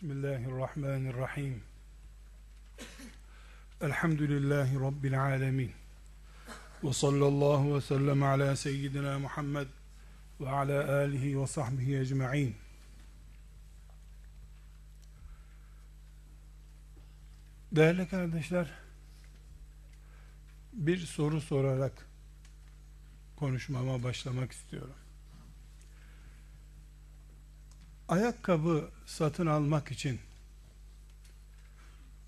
Bismillahirrahmanirrahim. Elhamdülillahi Rabbil alemin. Ve sallallahu ve sellem ala seyyidina Muhammed ve ala alihi ve sahbihi ecma'in. Değerli kardeşler, bir soru sorarak konuşmama başlamak istiyorum. Ayakkabı satın almak için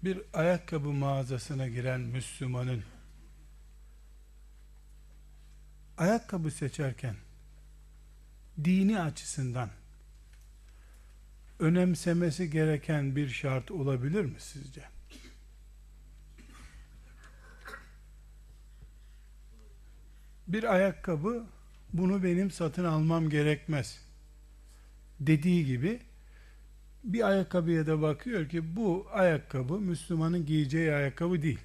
bir ayakkabı mağazasına giren Müslümanın ayakkabı seçerken dini açısından önemsemesi gereken bir şart olabilir mi sizce? Bir ayakkabı bunu benim satın almam gerekmez dediği gibi bir ayakkabıya da bakıyor ki bu ayakkabı Müslümanın giyeceği ayakkabı değil.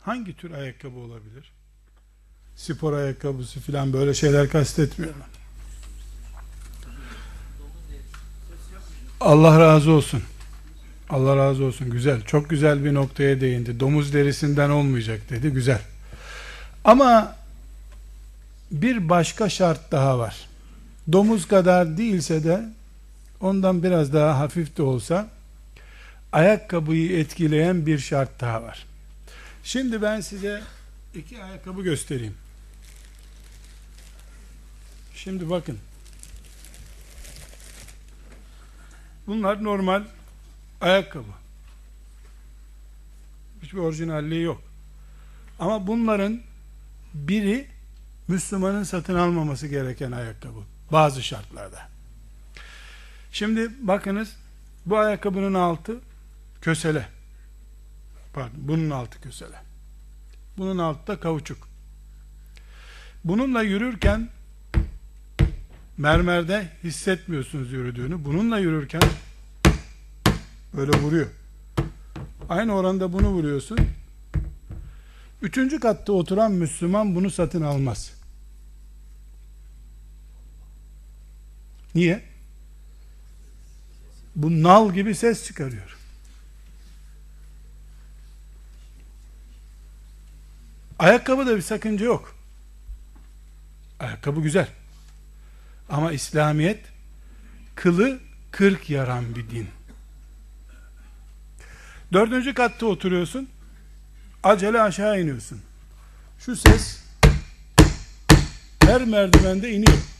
Hangi tür ayakkabı olabilir? Spor ayakkabısı filan böyle şeyler kastetmiyorum. Allah razı olsun. Allah razı olsun. Güzel. Çok güzel bir noktaya değindi. Domuz derisinden olmayacak dedi. Güzel. Ama bir başka şart daha var. Domuz kadar değilse de ondan biraz daha hafif de olsa ayakkabıyı etkileyen bir şart daha var. Şimdi ben size iki ayakkabı göstereyim. Şimdi bakın. Bunlar normal ayakkabı. Hiçbir orijinalliği yok. Ama bunların biri Müslümanın satın almaması gereken ayakkabı. Bazı şartlarda. Şimdi bakınız bu ayakkabının altı kösele. Pardon bunun altı kösele. Bunun altı da kauçuk. Bununla yürürken mermerde hissetmiyorsunuz yürüdüğünü. Bununla yürürken böyle vuruyor. Aynı oranda bunu vuruyorsun. Üçüncü katta oturan Müslüman bunu satın almaz. Niye? Bu nal gibi ses çıkarıyor. Ayakkabı bir sakınca yok. Ayakkabı güzel. Ama İslamiyet kılı kırk yaran bir din. Dördüncü katta oturuyorsun. Acele aşağı iniyorsun. Şu ses her merdivende iniyor.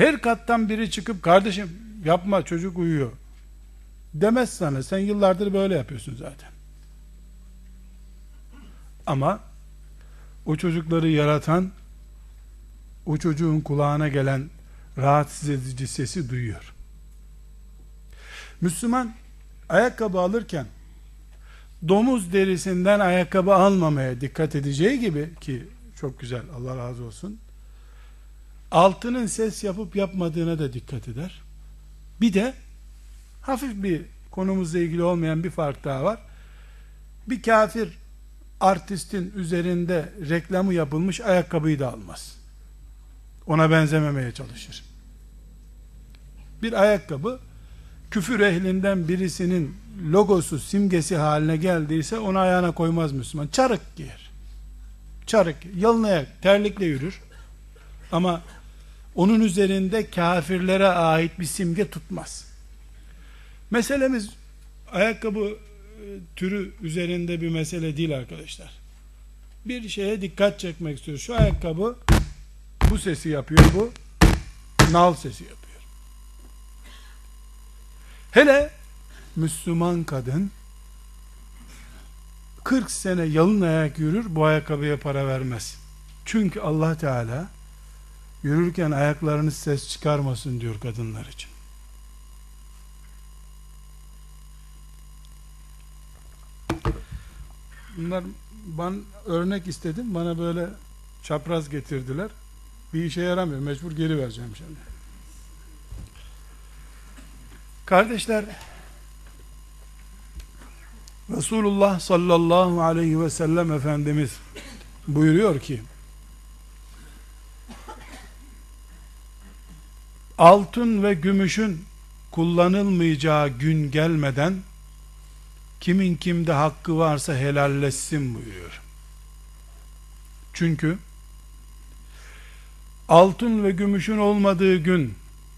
Her kattan biri çıkıp kardeşim yapma çocuk uyuyor demez sana. Sen yıllardır böyle yapıyorsun zaten. Ama o çocukları yaratan o çocuğun kulağına gelen rahatsız edici sesi duyuyor. Müslüman ayakkabı alırken domuz derisinden ayakkabı almamaya dikkat edeceği gibi ki çok güzel Allah razı olsun altının ses yapıp yapmadığına da dikkat eder. Bir de hafif bir konumuzla ilgili olmayan bir fark daha var. Bir kafir artistin üzerinde reklamı yapılmış ayakkabıyı da almaz. Ona benzememeye çalışır. Bir ayakkabı küfür ehlinden birisinin logosu, simgesi haline geldiyse onu ayağına koymaz Müslüman. Çarık giyer. Çarık, yalın ayak, terlikle yürür. Ama onun üzerinde kafirlere ait bir simge tutmaz. Meselemiz ayakkabı e, türü üzerinde bir mesele değil arkadaşlar. Bir şeye dikkat çekmek istiyoruz. Şu ayakkabı bu sesi yapıyor bu. Nal sesi yapıyor. Hele Müslüman kadın 40 sene yalın ayak yürür bu ayakkabıya para vermez. Çünkü Allah Teala Yürürken ayaklarınız ses çıkarmasın diyor kadınlar için. Bunlar ben örnek istedim. Bana böyle çapraz getirdiler. Bir işe yaramıyor. Mecbur geri vereceğim şimdi. Kardeşler Resulullah sallallahu aleyhi ve sellem Efendimiz buyuruyor ki altın ve gümüşün kullanılmayacağı gün gelmeden kimin kimde hakkı varsa helalleşsin buyuruyor. Çünkü altın ve gümüşün olmadığı gün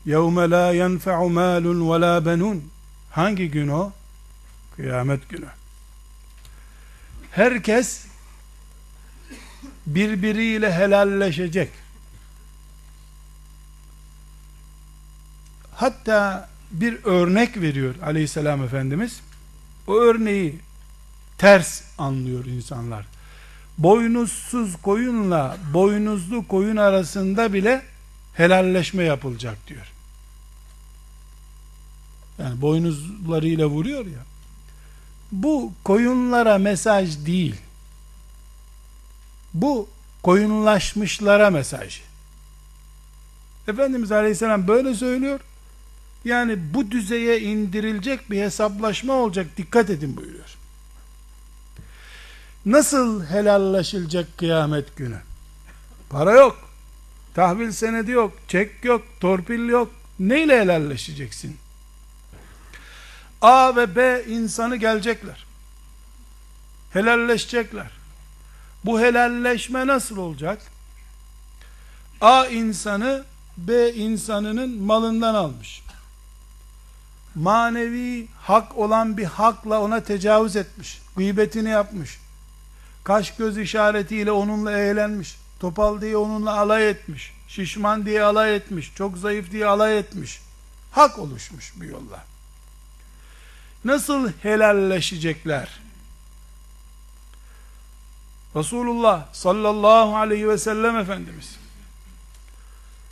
يَوْمَ لَا يَنْفَعُ مَالٌ وَلَا بَنُونَ Hangi gün o? Kıyamet günü. Herkes birbiriyle helalleşecek. Hatta bir örnek veriyor aleyhisselam efendimiz. O örneği ters anlıyor insanlar. Boynuzsuz koyunla boynuzlu koyun arasında bile helalleşme yapılacak diyor. Yani boynuzlarıyla vuruyor ya. Bu koyunlara mesaj değil. Bu koyunlaşmışlara mesaj. Efendimiz Aleyhisselam böyle söylüyor. Yani bu düzeye indirilecek bir hesaplaşma olacak. Dikkat edin buyuruyor. Nasıl helallaşılacak kıyamet günü? Para yok. Tahvil senedi yok. Çek yok. Torpil yok. Neyle helalleşeceksin? A ve B insanı gelecekler. Helalleşecekler. Bu helalleşme nasıl olacak? A insanı B insanının malından almış. Manevi hak olan bir hakla ona tecavüz etmiş. Gıybetini yapmış. Kaş göz işaretiyle onunla eğlenmiş. Topal diye onunla alay etmiş. Şişman diye alay etmiş. Çok zayıf diye alay etmiş. Hak oluşmuş bu yolla. Nasıl helalleşecekler? Resulullah sallallahu aleyhi ve sellem Efendimiz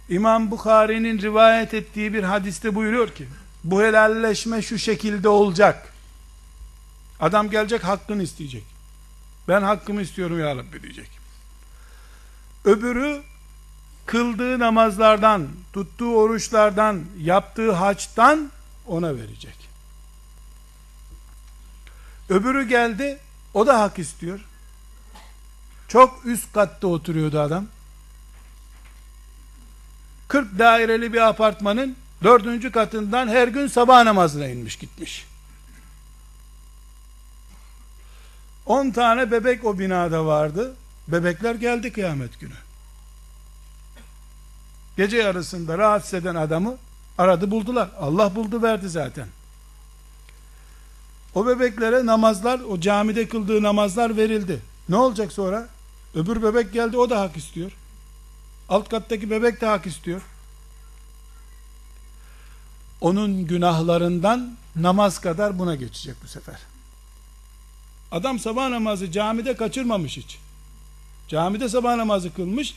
İmam Bukhari'nin rivayet ettiği bir hadiste buyuruyor ki bu helalleşme şu şekilde olacak. Adam gelecek hakkını isteyecek. Ben hakkımı istiyorum ya Rabbi diyecek. Öbürü kıldığı namazlardan, tuttuğu oruçlardan, yaptığı haçtan ona verecek. Öbürü geldi, o da hak istiyor. Çok üst katta oturuyordu adam. 40 daireli bir apartmanın dördüncü katından her gün sabah namazına inmiş gitmiş. 10 tane bebek o binada vardı. Bebekler geldi kıyamet günü. Gece yarısında rahatsız eden adamı aradı buldular. Allah buldu verdi zaten. O bebeklere namazlar, o camide kıldığı namazlar verildi. Ne olacak sonra? Öbür bebek geldi o da hak istiyor. Alt kattaki bebek de hak istiyor. Onun günahlarından namaz kadar buna geçecek bu sefer. Adam sabah namazı camide kaçırmamış hiç. Camide sabah namazı kılmış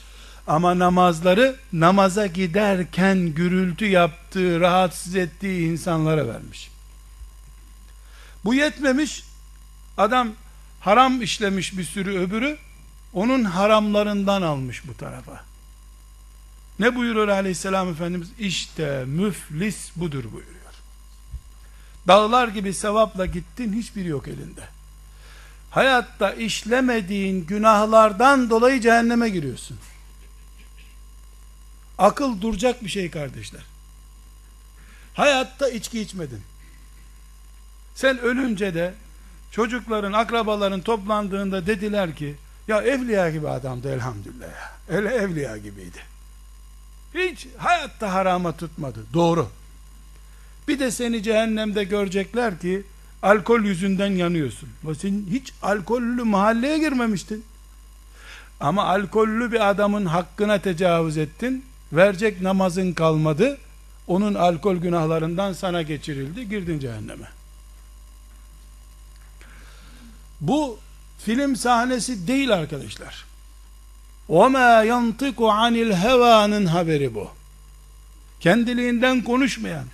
ama namazları namaza giderken gürültü yaptığı, rahatsız ettiği insanlara vermiş. Bu yetmemiş. Adam haram işlemiş bir sürü öbürü onun haramlarından almış bu tarafa. Ne buyuruyor aleyhisselam efendimiz? İşte müflis budur buyuruyor. Dağlar gibi sevapla gittin hiçbir yok elinde. Hayatta işlemediğin günahlardan dolayı cehenneme giriyorsun. Akıl duracak bir şey kardeşler. Hayatta içki içmedin. Sen ölünce de çocukların, akrabaların toplandığında dediler ki ya evliya gibi adamdı elhamdülillah ya. Öyle evliya gibiydi. Hiç hayatta harama tutmadı. Doğru. Bir de seni cehennemde görecekler ki alkol yüzünden yanıyorsun. Sen hiç alkollü mahalleye girmemiştin. Ama alkollü bir adamın hakkına tecavüz ettin. Verecek namazın kalmadı. Onun alkol günahlarından sana geçirildi. Girdin cehenneme. Bu film sahnesi değil arkadaşlar. وَمَا يَنْطِقُ عَنِ الْهَوَانın haberi bu. Kendiliğinden konuşmayan,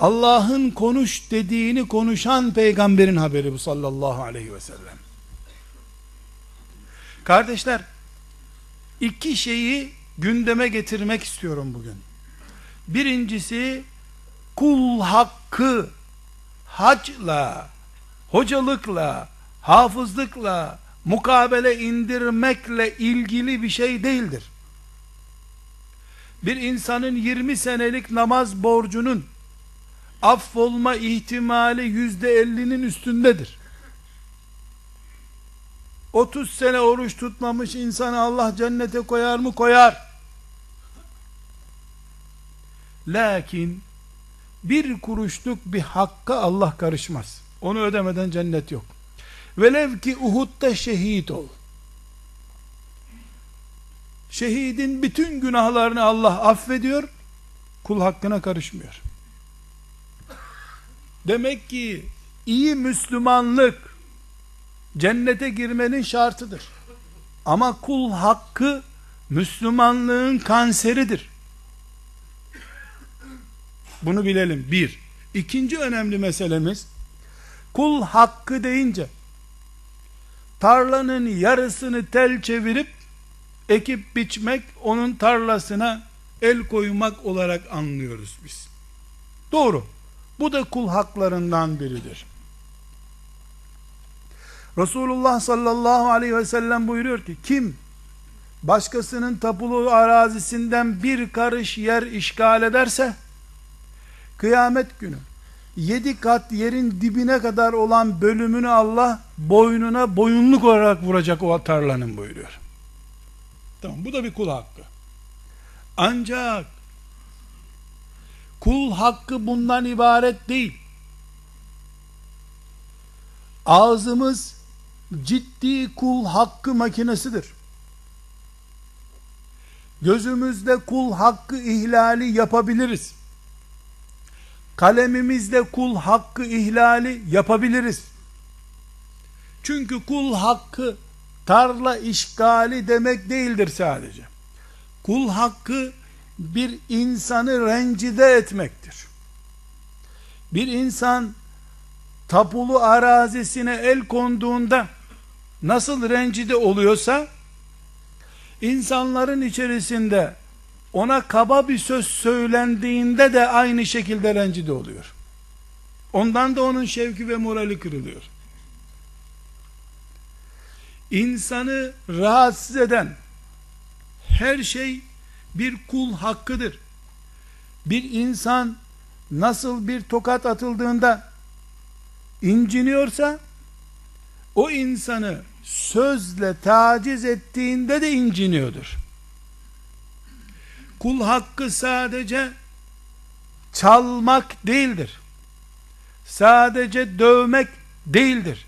Allah'ın konuş dediğini konuşan peygamberin haberi bu sallallahu aleyhi ve sellem. Kardeşler, iki şeyi gündeme getirmek istiyorum bugün. Birincisi, kul hakkı hacla, hocalıkla, hafızlıkla, mukabele indirmekle ilgili bir şey değildir. bir insanın 20 senelik namaz borcunun affolma ihtimali yüzde ellinin üstündedir. 30 sene oruç tutmamış insanı Allah cennete koyar mı? Koyar. Lakin bir kuruşluk bir hakka Allah karışmaz. Onu ödemeden cennet yok. Velev ki Uhud'da şehit ol. Şehidin bütün günahlarını Allah affediyor, kul hakkına karışmıyor. Demek ki iyi Müslümanlık cennete girmenin şartıdır. Ama kul hakkı Müslümanlığın kanseridir. Bunu bilelim. Bir. İkinci önemli meselemiz, kul hakkı deyince, tarlanın yarısını tel çevirip, ekip biçmek, onun tarlasına el koymak olarak anlıyoruz biz. Doğru. Bu da kul haklarından biridir. Resulullah sallallahu aleyhi ve sellem buyuruyor ki, kim başkasının tapulu arazisinden bir karış yer işgal ederse, kıyamet günü yedi kat yerin dibine kadar olan bölümünü Allah boynuna boyunluk olarak vuracak o tarlanın buyuruyor. Tamam bu da bir kul hakkı. Ancak kul hakkı bundan ibaret değil. Ağzımız ciddi kul hakkı makinesidir. Gözümüzde kul hakkı ihlali yapabiliriz. Kalemimizde kul hakkı ihlali yapabiliriz. Çünkü kul hakkı tarla işgali demek değildir sadece. Kul hakkı bir insanı rencide etmektir. Bir insan tapulu arazisine el konduğunda nasıl rencide oluyorsa insanların içerisinde ona kaba bir söz söylendiğinde de aynı şekilde rencide oluyor. Ondan da onun şevki ve morali kırılıyor. İnsanı rahatsız eden her şey bir kul hakkıdır. Bir insan nasıl bir tokat atıldığında inciniyorsa o insanı sözle taciz ettiğinde de inciniyordur. Kul hakkı sadece çalmak değildir. Sadece dövmek değildir.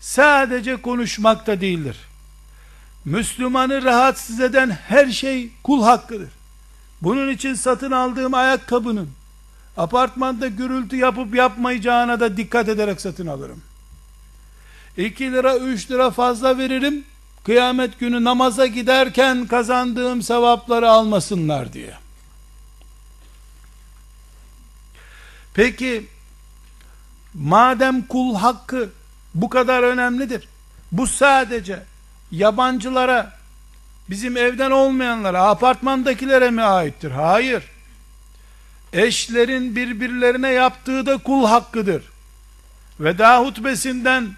Sadece konuşmak da değildir. Müslümanı rahatsız eden her şey kul hakkıdır. Bunun için satın aldığım ayakkabının apartmanda gürültü yapıp yapmayacağına da dikkat ederek satın alırım. 2 lira 3 lira fazla veririm kıyamet günü namaza giderken kazandığım sevapları almasınlar diye. Peki madem kul hakkı bu kadar önemlidir. Bu sadece yabancılara bizim evden olmayanlara apartmandakilere mi aittir? Hayır. Eşlerin birbirlerine yaptığı da kul hakkıdır. Veda hutbesinden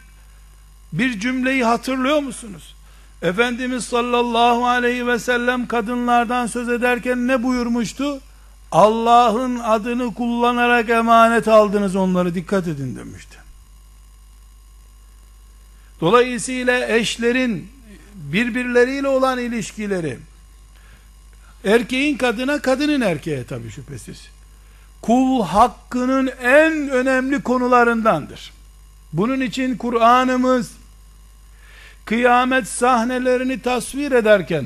bir cümleyi hatırlıyor musunuz? Efendimiz sallallahu aleyhi ve sellem kadınlardan söz ederken ne buyurmuştu? Allah'ın adını kullanarak emanet aldınız onları dikkat edin demişti. Dolayısıyla eşlerin birbirleriyle olan ilişkileri erkeğin kadına kadının erkeğe tabi şüphesiz kul hakkının en önemli konularındandır. Bunun için Kur'an'ımız kıyamet sahnelerini tasvir ederken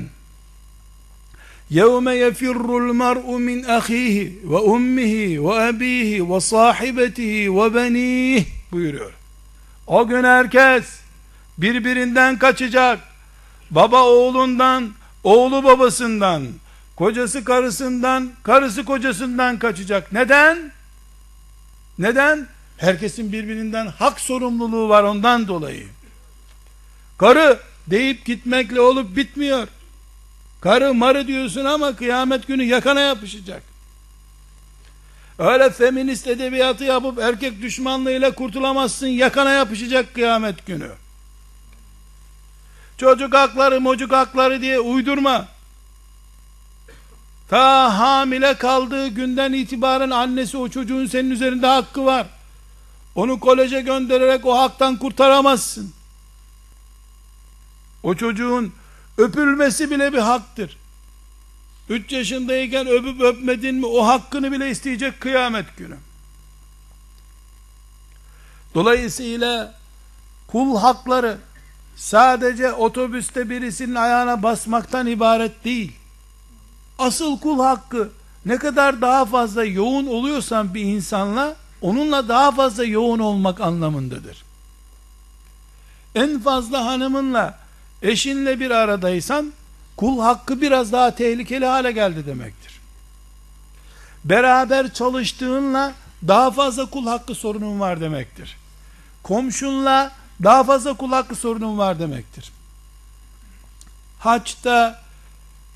يَوْمَ يَفِرُّ الْمَرْءُ مِنْ أَخِيهِ وَأُمِّهِ وَأَبِيهِ وَصَاحِبَتِهِ وَبَنِيهِ buyuruyor. O gün herkes birbirinden kaçacak. Baba oğlundan, oğlu babasından, kocası karısından, karısı kocasından kaçacak. Neden? Neden? Herkesin birbirinden hak sorumluluğu var ondan dolayı. Karı deyip gitmekle olup bitmiyor. Karı marı diyorsun ama kıyamet günü yakana yapışacak. Öyle feminist edebiyatı yapıp erkek düşmanlığıyla kurtulamazsın. Yakana yapışacak kıyamet günü. Çocuk hakları, mocuk hakları diye uydurma. Ta hamile kaldığı günden itibaren annesi o çocuğun senin üzerinde hakkı var. Onu koleje göndererek o haktan kurtaramazsın. O çocuğun öpülmesi bile bir haktır. 3 yaşındayken öpüp öpmedin mi o hakkını bile isteyecek kıyamet günü. Dolayısıyla kul hakları sadece otobüste birisinin ayağına basmaktan ibaret değil. Asıl kul hakkı ne kadar daha fazla yoğun oluyorsan bir insanla onunla daha fazla yoğun olmak anlamındadır. En fazla hanımınla eşinle bir aradaysan kul hakkı biraz daha tehlikeli hale geldi demektir. Beraber çalıştığınla daha fazla kul hakkı sorunun var demektir. Komşunla daha fazla kul hakkı sorunun var demektir. Haçta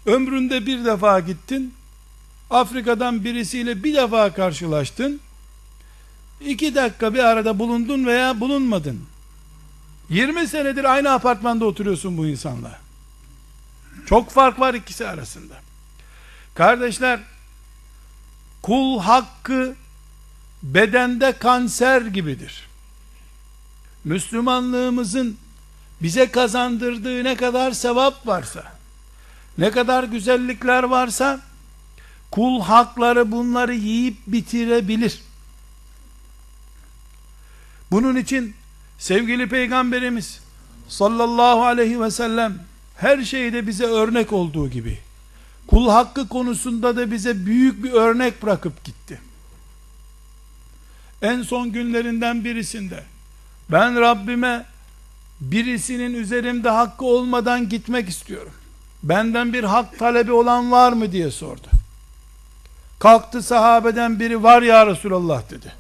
ömründe bir defa gittin, Afrika'dan birisiyle bir defa karşılaştın, iki dakika bir arada bulundun veya bulunmadın. 20 senedir aynı apartmanda oturuyorsun bu insanla. Çok fark var ikisi arasında. Kardeşler, kul hakkı bedende kanser gibidir. Müslümanlığımızın bize kazandırdığı ne kadar sevap varsa, ne kadar güzellikler varsa, kul hakları bunları yiyip bitirebilir. Bunun için sevgili peygamberimiz sallallahu aleyhi ve sellem her şeyde bize örnek olduğu gibi kul hakkı konusunda da bize büyük bir örnek bırakıp gitti. En son günlerinden birisinde ben Rabbime birisinin üzerimde hakkı olmadan gitmek istiyorum. Benden bir hak talebi olan var mı diye sordu. Kalktı sahabeden biri var ya Resulallah dedi.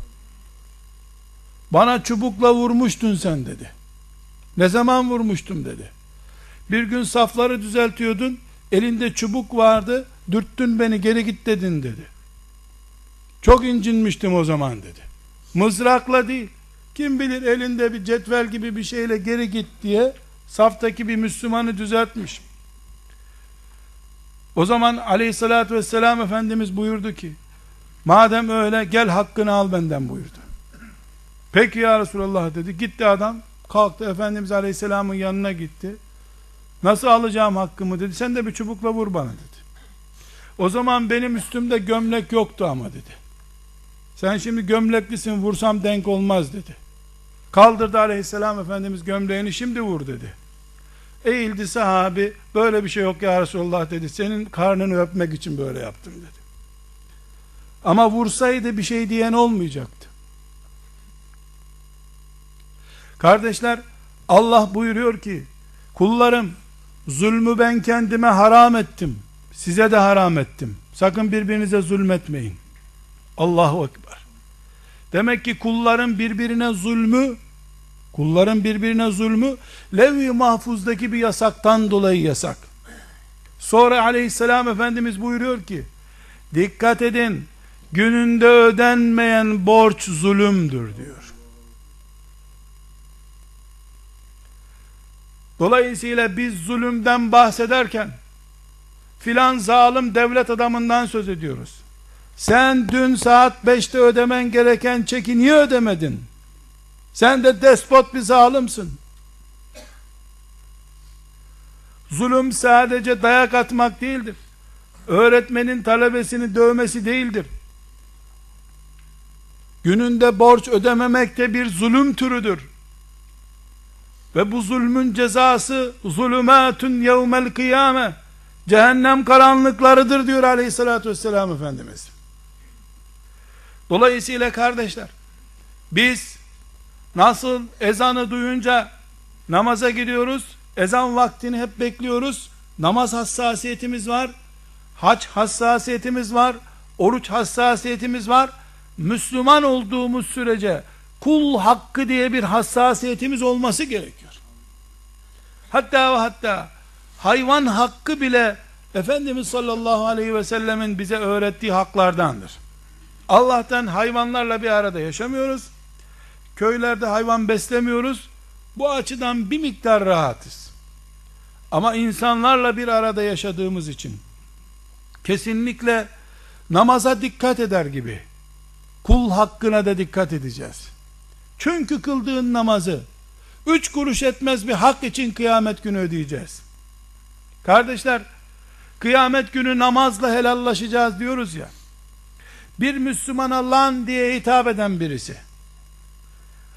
Bana çubukla vurmuştun sen dedi. Ne zaman vurmuştum dedi. Bir gün safları düzeltiyordun, elinde çubuk vardı, dürttün beni geri git dedin dedi. Çok incinmiştim o zaman dedi. Mızrakla değil, kim bilir elinde bir cetvel gibi bir şeyle geri git diye saftaki bir Müslümanı düzeltmiş. O zaman aleyhissalatü vesselam Efendimiz buyurdu ki, madem öyle gel hakkını al benden buyurdu. Peki ya Resulallah dedi. Gitti adam, kalktı Efendimiz aleyhisselamın yanına gitti. Nasıl alacağım hakkımı dedi. Sen de bir çubukla vur bana dedi. O zaman benim üstümde gömlek yoktu ama dedi. Sen şimdi gömleklisin vursam denk olmaz dedi. Kaldırdı aleyhisselam Efendimiz gömleğini şimdi vur dedi. Eğildi sahabi böyle bir şey yok ya Resulullah dedi. Senin karnını öpmek için böyle yaptım dedi. Ama vursaydı bir şey diyen olmayacaktı. Kardeşler Allah buyuruyor ki kullarım zulmü ben kendime haram ettim. Size de haram ettim. Sakın birbirinize zulmetmeyin. Allahu Ekber. Demek ki kulların birbirine zulmü kulların birbirine zulmü levh-i mahfuzdaki bir yasaktan dolayı yasak. Sonra aleyhisselam efendimiz buyuruyor ki dikkat edin gününde ödenmeyen borç zulümdür diyor. Dolayısıyla biz zulümden bahsederken filan zalim devlet adamından söz ediyoruz. Sen dün saat 5'te ödemen gereken çeki niye ödemedin? Sen de despot bir zalimsin. Zulüm sadece dayak atmak değildir. Öğretmenin talebesini dövmesi değildir. Gününde borç ödememek de bir zulüm türüdür. Ve bu zulmün cezası zulümatun yevmel kıyame cehennem karanlıklarıdır diyor aleyhissalatü vesselam Efendimiz. Dolayısıyla kardeşler biz nasıl ezanı duyunca namaza gidiyoruz ezan vaktini hep bekliyoruz namaz hassasiyetimiz var haç hassasiyetimiz var oruç hassasiyetimiz var Müslüman olduğumuz sürece kul hakkı diye bir hassasiyetimiz olması gerekiyor. Hatta ve hatta hayvan hakkı bile Efendimiz sallallahu aleyhi ve sellemin bize öğrettiği haklardandır. Allah'tan hayvanlarla bir arada yaşamıyoruz. Köylerde hayvan beslemiyoruz. Bu açıdan bir miktar rahatız. Ama insanlarla bir arada yaşadığımız için kesinlikle namaza dikkat eder gibi kul hakkına da dikkat edeceğiz. Çünkü kıldığın namazı üç kuruş etmez bir hak için kıyamet günü ödeyeceğiz. Kardeşler, kıyamet günü namazla helallaşacağız diyoruz ya. Bir Müslümana lan diye hitap eden birisi.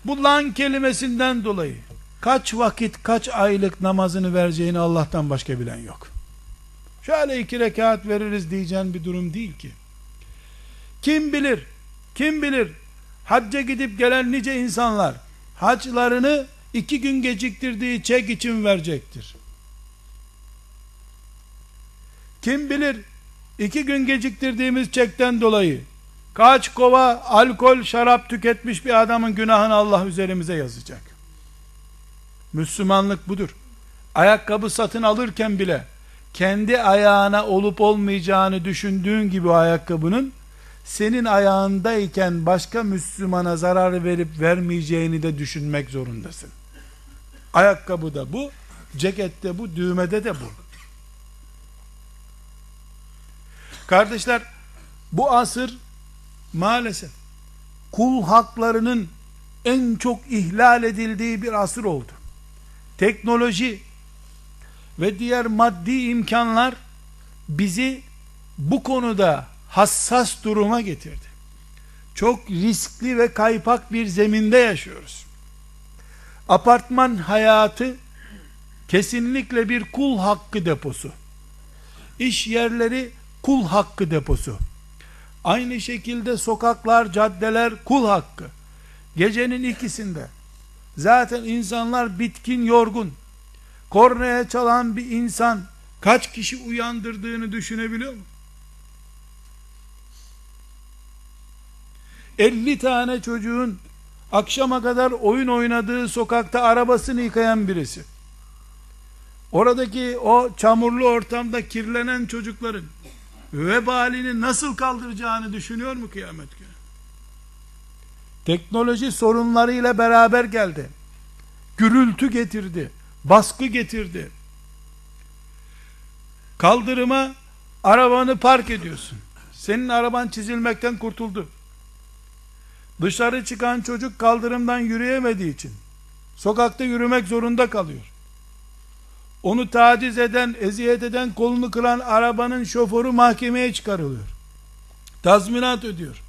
Bu lan kelimesinden dolayı kaç vakit kaç aylık namazını vereceğini Allah'tan başka bilen yok. Şöyle iki rekat veririz diyeceğin bir durum değil ki. Kim bilir, kim bilir hacca gidip gelen nice insanlar haclarını iki gün geciktirdiği çek için verecektir. Kim bilir iki gün geciktirdiğimiz çekten dolayı kaç kova alkol şarap tüketmiş bir adamın günahını Allah üzerimize yazacak. Müslümanlık budur. Ayakkabı satın alırken bile kendi ayağına olup olmayacağını düşündüğün gibi o ayakkabının senin ayağındayken başka Müslümana zarar verip vermeyeceğini de düşünmek zorundasın. Ayakkabı da bu, cekette bu, düğmede de bu. Kardeşler, bu asır maalesef kul haklarının en çok ihlal edildiği bir asır oldu. Teknoloji ve diğer maddi imkanlar bizi bu konuda hassas duruma getirdi. Çok riskli ve kaypak bir zeminde yaşıyoruz. Apartman hayatı kesinlikle bir kul hakkı deposu. İş yerleri kul hakkı deposu. Aynı şekilde sokaklar, caddeler kul hakkı. Gecenin ikisinde zaten insanlar bitkin, yorgun. Kornaya çalan bir insan kaç kişi uyandırdığını düşünebiliyor mu? 50 tane çocuğun akşama kadar oyun oynadığı sokakta arabasını yıkayan birisi. Oradaki o çamurlu ortamda kirlenen çocukların vebalini nasıl kaldıracağını düşünüyor mu kıyamet günü? Teknoloji sorunlarıyla beraber geldi. Gürültü getirdi. Baskı getirdi. Kaldırıma arabanı park ediyorsun. Senin araban çizilmekten kurtuldu. Dışarı çıkan çocuk kaldırımdan yürüyemediği için sokakta yürümek zorunda kalıyor. Onu taciz eden, eziyet eden, kolunu kıran arabanın şoförü mahkemeye çıkarılıyor. Tazminat ödüyor.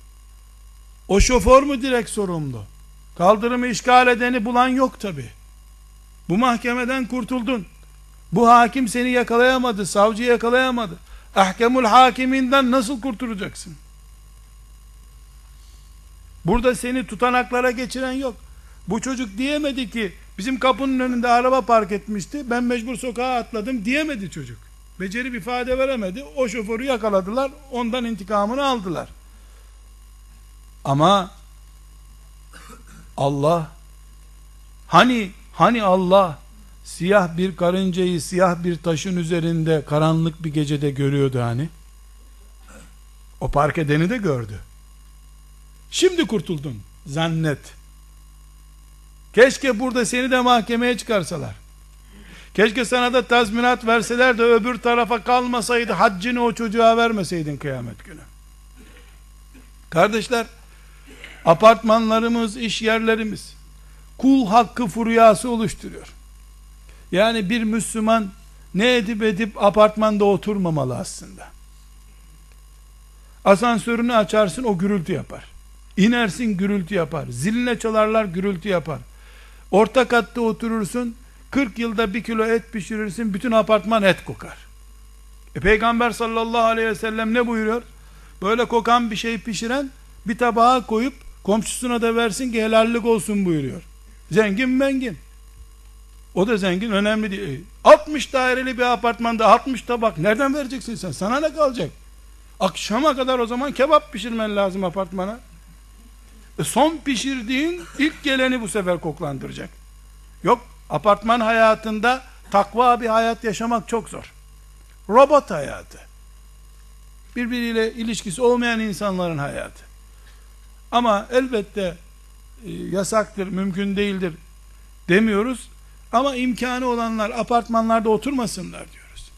O şoför mü direkt sorumlu? Kaldırımı işgal edeni bulan yok tabi. Bu mahkemeden kurtuldun. Bu hakim seni yakalayamadı, savcı yakalayamadı. Ahkemul hakiminden nasıl kurtulacaksın? Burada seni tutanaklara geçiren yok. Bu çocuk diyemedi ki bizim kapının önünde araba park etmişti. Ben mecbur sokağa atladım diyemedi çocuk. Becerip ifade veremedi. O şoförü yakaladılar. Ondan intikamını aldılar. Ama Allah hani hani Allah siyah bir karıncayı siyah bir taşın üzerinde karanlık bir gecede görüyordu hani. O park edeni de gördü. Şimdi kurtuldun zannet. Keşke burada seni de mahkemeye çıkarsalar. Keşke sana da tazminat verseler de öbür tarafa kalmasaydı haccını o çocuğa vermeseydin kıyamet günü. Kardeşler, apartmanlarımız, iş yerlerimiz kul hakkı furyası oluşturuyor. Yani bir Müslüman ne edip edip apartmanda oturmamalı aslında. Asansörünü açarsın o gürültü yapar. İnersin gürültü yapar. Ziline çalarlar gürültü yapar. Orta katta oturursun 40 yılda bir kilo et pişirirsin bütün apartman et kokar. E Peygamber sallallahu aleyhi ve sellem ne buyuruyor? Böyle kokan bir şey pişiren bir tabağa koyup komşusuna da versin ki helallik olsun buyuruyor. Zengin mengin. O da zengin önemli değil. 60 daireli bir apartmanda 60 tabak nereden vereceksin sen? Sana ne kalacak? Akşama kadar o zaman kebap pişirmen lazım apartmana. E son pişirdiğin ilk geleni bu sefer koklandıracak. Yok apartman hayatında takva bir hayat yaşamak çok zor. Robot hayatı. Birbiriyle ilişkisi olmayan insanların hayatı. Ama elbette e, yasaktır, mümkün değildir demiyoruz. Ama imkanı olanlar apartmanlarda oturmasınlar diyoruz.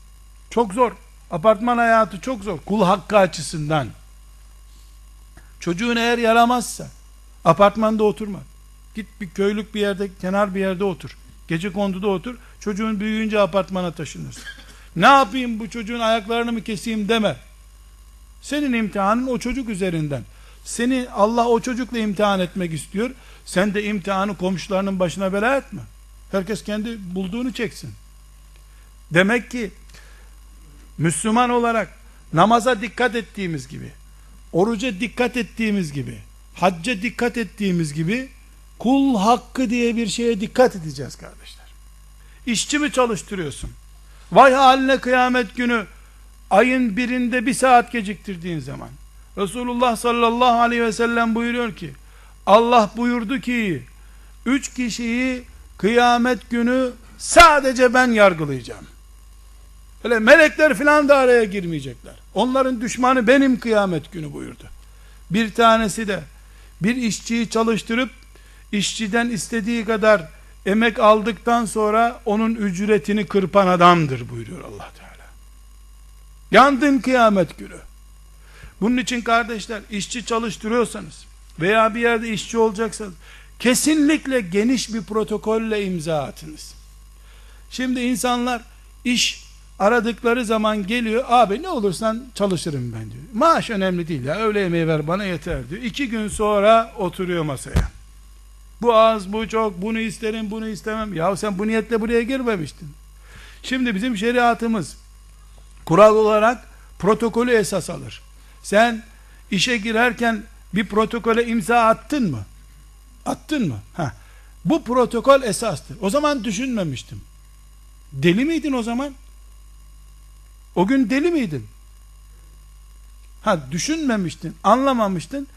Çok zor. Apartman hayatı çok zor. Kul hakkı açısından. Çocuğun eğer yaramazsa apartmanda oturma. Git bir köylük bir yerde, kenar bir yerde otur. Gece konduda otur. Çocuğun büyüyünce apartmana taşınırsın. Ne yapayım bu çocuğun ayaklarını mı keseyim deme. Senin imtihanın o çocuk üzerinden. Seni Allah o çocukla imtihan etmek istiyor. Sen de imtihanı komşularının başına bela etme. Herkes kendi bulduğunu çeksin. Demek ki Müslüman olarak namaza dikkat ettiğimiz gibi, oruca dikkat ettiğimiz gibi, hacca dikkat ettiğimiz gibi kul hakkı diye bir şeye dikkat edeceğiz kardeşler. İşçi mi çalıştırıyorsun? Vay haline kıyamet günü ayın birinde bir saat geciktirdiğin zaman Resulullah sallallahu aleyhi ve sellem buyuruyor ki Allah buyurdu ki üç kişiyi kıyamet günü sadece ben yargılayacağım. Öyle melekler filan da araya girmeyecekler. Onların düşmanı benim kıyamet günü buyurdu. Bir tanesi de bir işçiyi çalıştırıp işçiden istediği kadar emek aldıktan sonra onun ücretini kırpan adamdır buyuruyor Allah Teala. Yandın kıyamet günü. Bunun için kardeşler işçi çalıştırıyorsanız veya bir yerde işçi olacaksanız kesinlikle geniş bir protokolle imza atınız. Şimdi insanlar iş aradıkları zaman geliyor abi ne olursan çalışırım ben diyor. Maaş önemli değil ya öğle yemeği ver bana yeter diyor. İki gün sonra oturuyor masaya. Bu az bu çok bunu isterim bunu istemem. Ya sen bu niyetle buraya girmemiştin. Şimdi bizim şeriatımız kural olarak protokolü esas alır. Sen işe girerken bir protokole imza attın mı? Attın mı? Heh. Bu protokol esastır. O zaman düşünmemiştim. Deli miydin o zaman? O gün deli miydin? Ha düşünmemiştin, anlamamıştın.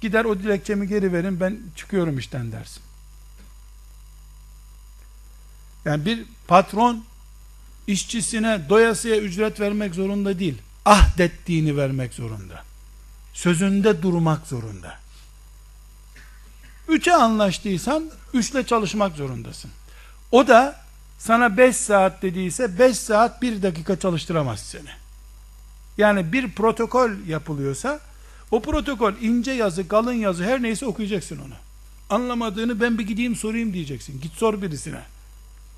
Gider o dilekçemi geri verin ben çıkıyorum işten dersin. Yani bir patron işçisine doyasıya ücret vermek zorunda değil. Ahdettiğini vermek zorunda. Sözünde durmak zorunda. Üçe anlaştıysan üçle çalışmak zorundasın. O da sana beş saat dediyse beş saat bir dakika çalıştıramaz seni. Yani bir protokol yapılıyorsa o protokol ince yazı, kalın yazı her neyse okuyacaksın onu. Anlamadığını ben bir gideyim sorayım diyeceksin. Git sor birisine.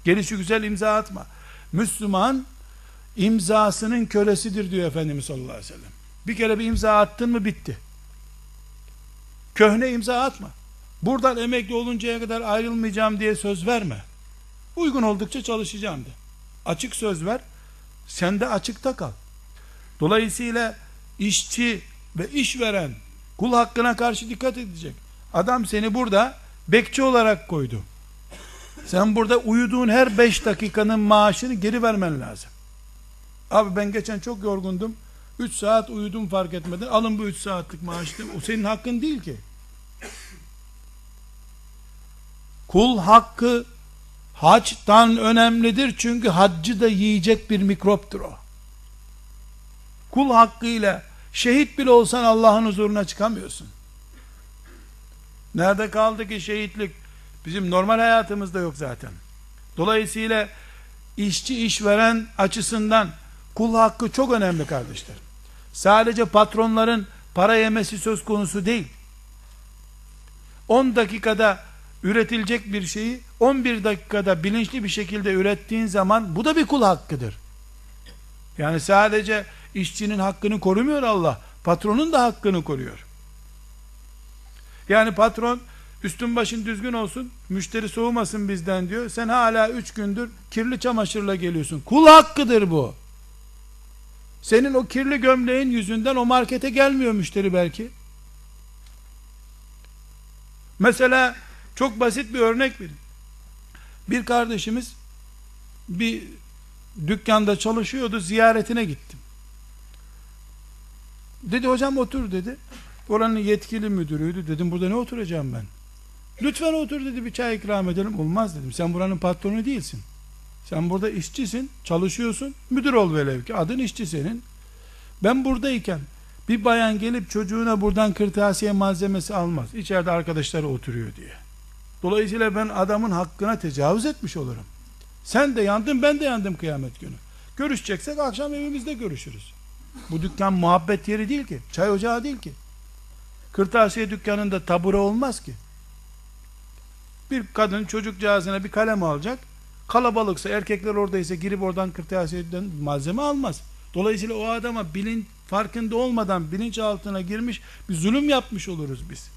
Gelişi güzel imza atma. Müslüman imzasının kölesidir diyor Efendimiz sallallahu aleyhi ve sellem. Bir kere bir imza attın mı bitti. Köhne imza atma. Buradan emekli oluncaya kadar ayrılmayacağım diye söz verme. Uygun oldukça çalışacağım de. Açık söz ver. Sen de açıkta kal. Dolayısıyla işçi ve işveren kul hakkına karşı dikkat edecek. Adam seni burada bekçi olarak koydu. Sen burada uyuduğun her beş dakikanın maaşını geri vermen lazım. Abi ben geçen çok yorgundum. 3 saat uyudum fark etmeden. Alın bu 3 saatlik maaşı. O senin hakkın değil ki. Kul hakkı haçtan önemlidir çünkü haccı da yiyecek bir mikroptur o. Kul hakkıyla şehit bile olsan Allah'ın huzuruna çıkamıyorsun. Nerede kaldı ki şehitlik? Bizim normal hayatımızda yok zaten. Dolayısıyla işçi işveren açısından kul hakkı çok önemli kardeşler. Sadece patronların para yemesi söz konusu değil. 10 dakikada üretilecek bir şeyi 11 dakikada bilinçli bir şekilde ürettiğin zaman bu da bir kul hakkıdır. Yani sadece işçinin hakkını korumuyor Allah. Patronun da hakkını koruyor. Yani patron üstün başın düzgün olsun, müşteri soğumasın bizden diyor. Sen hala üç gündür kirli çamaşırla geliyorsun. Kul hakkıdır bu. Senin o kirli gömleğin yüzünden o markete gelmiyor müşteri belki. Mesela çok basit bir örnek verin. Bir kardeşimiz bir dükkanda çalışıyordu, ziyaretine gittim. Dedi hocam otur dedi. Oranın yetkili müdürüydü. Dedim burada ne oturacağım ben? Lütfen otur dedi bir çay ikram edelim. Olmaz dedim. Sen buranın patronu değilsin. Sen burada işçisin, çalışıyorsun. Müdür ol velev ki. Adın işçi senin. Ben buradayken bir bayan gelip çocuğuna buradan kırtasiye malzemesi almaz. İçeride arkadaşları oturuyor diye. Dolayısıyla ben adamın hakkına tecavüz etmiş olurum. Sen de yandın ben de yandım kıyamet günü. Görüşeceksek akşam evimizde görüşürüz. Bu dükkan muhabbet yeri değil ki. Çay ocağı değil ki. Kırtasiye dükkanında tabure olmaz ki. Bir kadın çocukcağızına bir kalem alacak. Kalabalıksa erkekler oradaysa girip oradan kırtasiyeden malzeme almaz. Dolayısıyla o adama bilin farkında olmadan bilinç altına girmiş bir zulüm yapmış oluruz biz.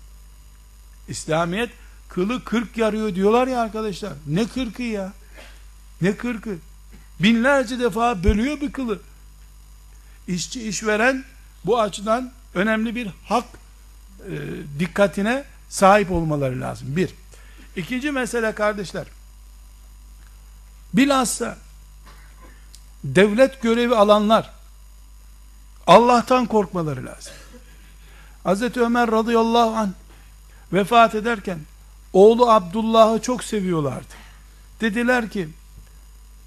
İslamiyet kılı kırk yarıyor diyorlar ya arkadaşlar. Ne kırkı ya? Ne kırkı? Binlerce defa bölüyor bir kılı. İşçi işveren bu açıdan önemli bir hak e, dikkatine sahip olmaları lazım. Bir. İkinci mesele kardeşler. Bilhassa devlet görevi alanlar Allah'tan korkmaları lazım. Hazreti Ömer radıyallahu anh vefat ederken oğlu Abdullah'ı çok seviyorlardı. Dediler ki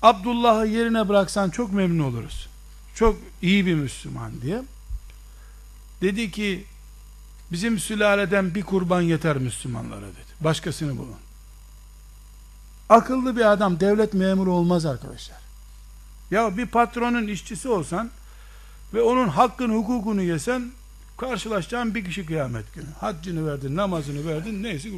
Abdullah'ı yerine bıraksan çok memnun oluruz. Çok iyi bir Müslüman diye. Dedi ki bizim sülaleden bir kurban yeter Müslümanlara dedi. Başkasını bulun. Akıllı bir adam devlet memuru olmaz arkadaşlar. Ya bir patronun işçisi olsan ve onun hakkını hukukunu yesen karşılaşacağın bir kişi kıyamet günü. Haccını verdin, namazını verdin, neyse.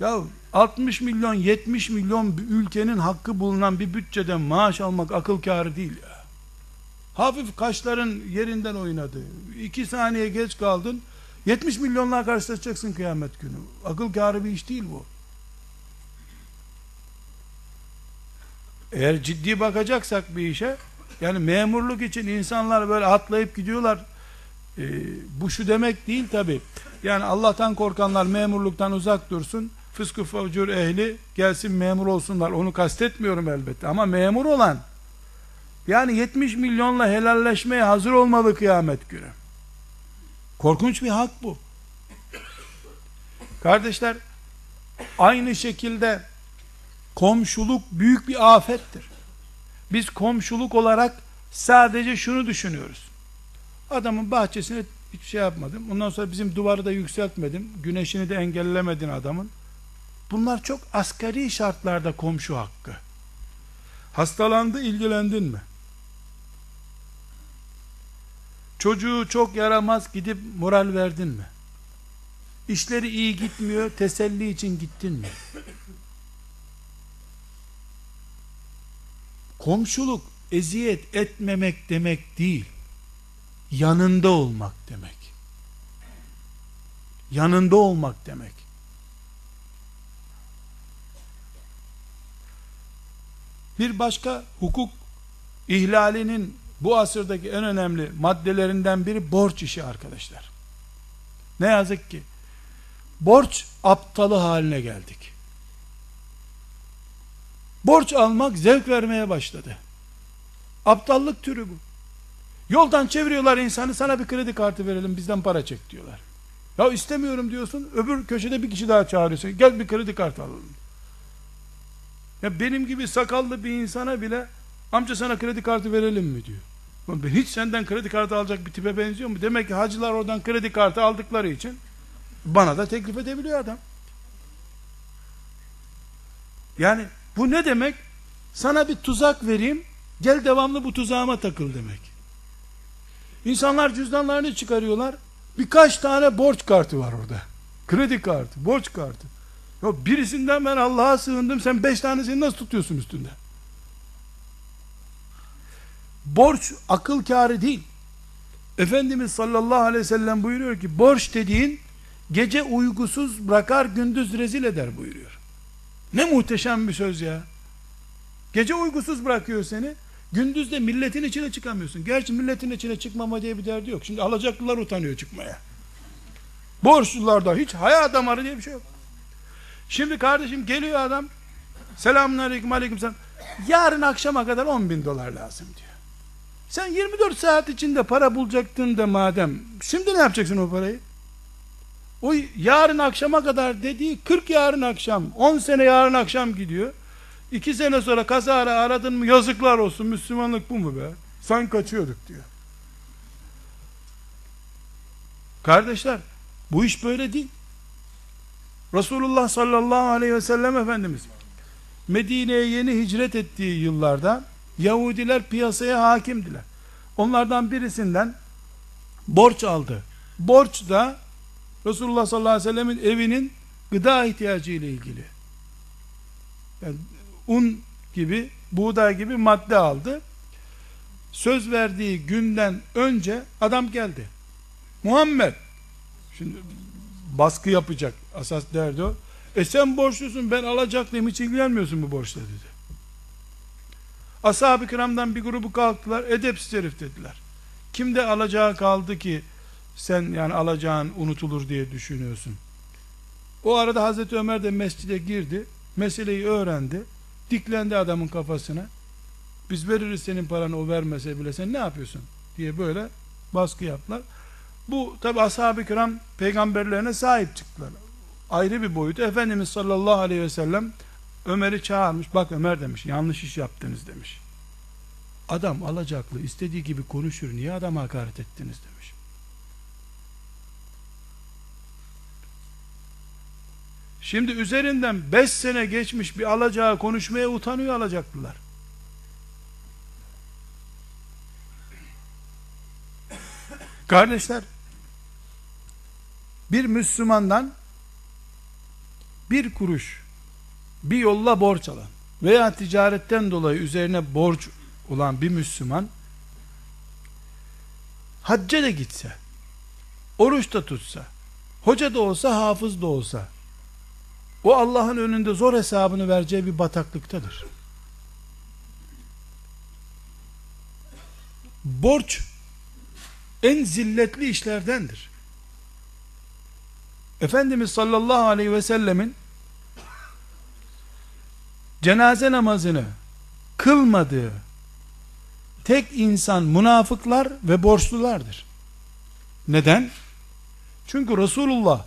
Ya 60 milyon, 70 milyon ülkenin hakkı bulunan bir bütçeden maaş almak akıl kârı değil ya. Hafif kaşların yerinden oynadı. İki saniye geç kaldın. 70 milyonla karşılaşacaksın kıyamet günü. Akıl kârı bir iş değil bu. Eğer ciddi bakacaksak bir işe, yani memurluk için insanlar böyle atlayıp gidiyorlar. Ee, bu şu demek değil tabi. Yani Allah'tan korkanlar memurluktan uzak dursun. Fıskı fucur ehli gelsin memur olsunlar. Onu kastetmiyorum elbette. Ama memur olan yani 70 milyonla helalleşmeye hazır olmalı kıyamet günü. Korkunç bir hak bu. Kardeşler aynı şekilde komşuluk büyük bir afettir. Biz komşuluk olarak sadece şunu düşünüyoruz. Adamın bahçesine hiçbir şey yapmadım. Ondan sonra bizim duvarı da yükseltmedim. Güneşini de engellemedin adamın. Bunlar çok asgari şartlarda komşu hakkı. Hastalandı ilgilendin mi? Çocuğu çok yaramaz gidip moral verdin mi? İşleri iyi gitmiyor teselli için gittin mi? Komşuluk eziyet etmemek demek değil. Yanında olmak demek. Yanında olmak demek. Bir başka hukuk ihlalinin bu asırdaki en önemli maddelerinden biri borç işi arkadaşlar. Ne yazık ki borç aptalı haline geldik. Borç almak zevk vermeye başladı. Aptallık türü bu. Yoldan çeviriyorlar insanı sana bir kredi kartı verelim bizden para çek diyorlar. Ya istemiyorum diyorsun öbür köşede bir kişi daha çağırıyorsun. Gel bir kredi kartı alalım. Ya benim gibi sakallı bir insana bile amca sana kredi kartı verelim mi diyor. Ben hiç senden kredi kartı alacak bir tipe benziyor mu? Demek ki hacılar oradan kredi kartı aldıkları için bana da teklif edebiliyor adam. Yani bu ne demek? Sana bir tuzak vereyim, gel devamlı bu tuzağıma takıl demek. İnsanlar cüzdanlarını çıkarıyorlar, birkaç tane borç kartı var orada. Kredi kartı, borç kartı. Ya birisinden ben Allah'a sığındım, sen beş tanesini nasıl tutuyorsun üstünde? Borç akıl kârı değil. Efendimiz sallallahu aleyhi ve sellem buyuruyor ki, borç dediğin, gece uygusuz bırakar, gündüz rezil eder buyuruyor. Ne muhteşem bir söz ya. Gece uygusuz bırakıyor seni. Gündüz de milletin içine çıkamıyorsun. Gerçi milletin içine çıkmama diye bir derdi yok. Şimdi alacaklılar utanıyor çıkmaya. Borçlularda hiç hayat damarı diye bir şey yok. Şimdi kardeşim geliyor adam. Selamun aleyküm aleyküm selam. Yarın akşama kadar 10 bin dolar lazım diyor. Sen 24 saat içinde para bulacaktın da madem. Şimdi ne yapacaksın o parayı? O yarın akşama kadar dediği 40 yarın akşam, 10 sene yarın akşam gidiyor. 2 sene sonra kazara aradın mı yazıklar olsun Müslümanlık bu mu be? Sen kaçıyorduk diyor. Kardeşler bu iş böyle değil. Resulullah sallallahu aleyhi ve sellem Efendimiz Medine'ye yeni hicret ettiği yıllarda Yahudiler piyasaya hakimdiler. Onlardan birisinden borç aldı. Borç da Resulullah sallallahu aleyhi ve sellemin evinin gıda ihtiyacı ile ilgili. Yani un gibi, buğday gibi madde aldı. Söz verdiği günden önce adam geldi. Muhammed şimdi baskı yapacak. Asas derdi o. E sen borçlusun ben alacaklıyım hiç ilgilenmiyorsun bu borçla dedi. Ashab-ı kiramdan bir grubu kalktılar. Edepsiz herif dediler. Kimde alacağı kaldı ki sen yani alacağın unutulur diye düşünüyorsun. O arada Hazreti Ömer de mescide girdi. Meseleyi öğrendi. Diklendi adamın kafasına. Biz veririz senin paranı o vermese bile sen ne yapıyorsun? diye böyle baskı yaptılar. Bu tabi ashab-ı kiram peygamberlerine sahip çıktılar. Ayrı bir boyut. Efendimiz sallallahu aleyhi ve sellem Ömer'i çağırmış. Bak Ömer demiş yanlış iş yaptınız demiş. Adam alacaklı istediği gibi konuşur. Niye adama hakaret ettiniz demiş. Şimdi üzerinden 5 sene geçmiş bir alacağı konuşmaya utanıyor alacaklılar. Kardeşler, bir Müslümandan bir kuruş bir yolla borç alan veya ticaretten dolayı üzerine borç olan bir Müslüman hacca da gitse oruç da tutsa hoca da olsa hafız da olsa o Allah'ın önünde zor hesabını vereceği bir bataklıktadır. Borç en zilletli işlerdendir. Efendimiz sallallahu aleyhi ve sellemin cenaze namazını kılmadığı tek insan münafıklar ve borçlulardır. Neden? Çünkü Resulullah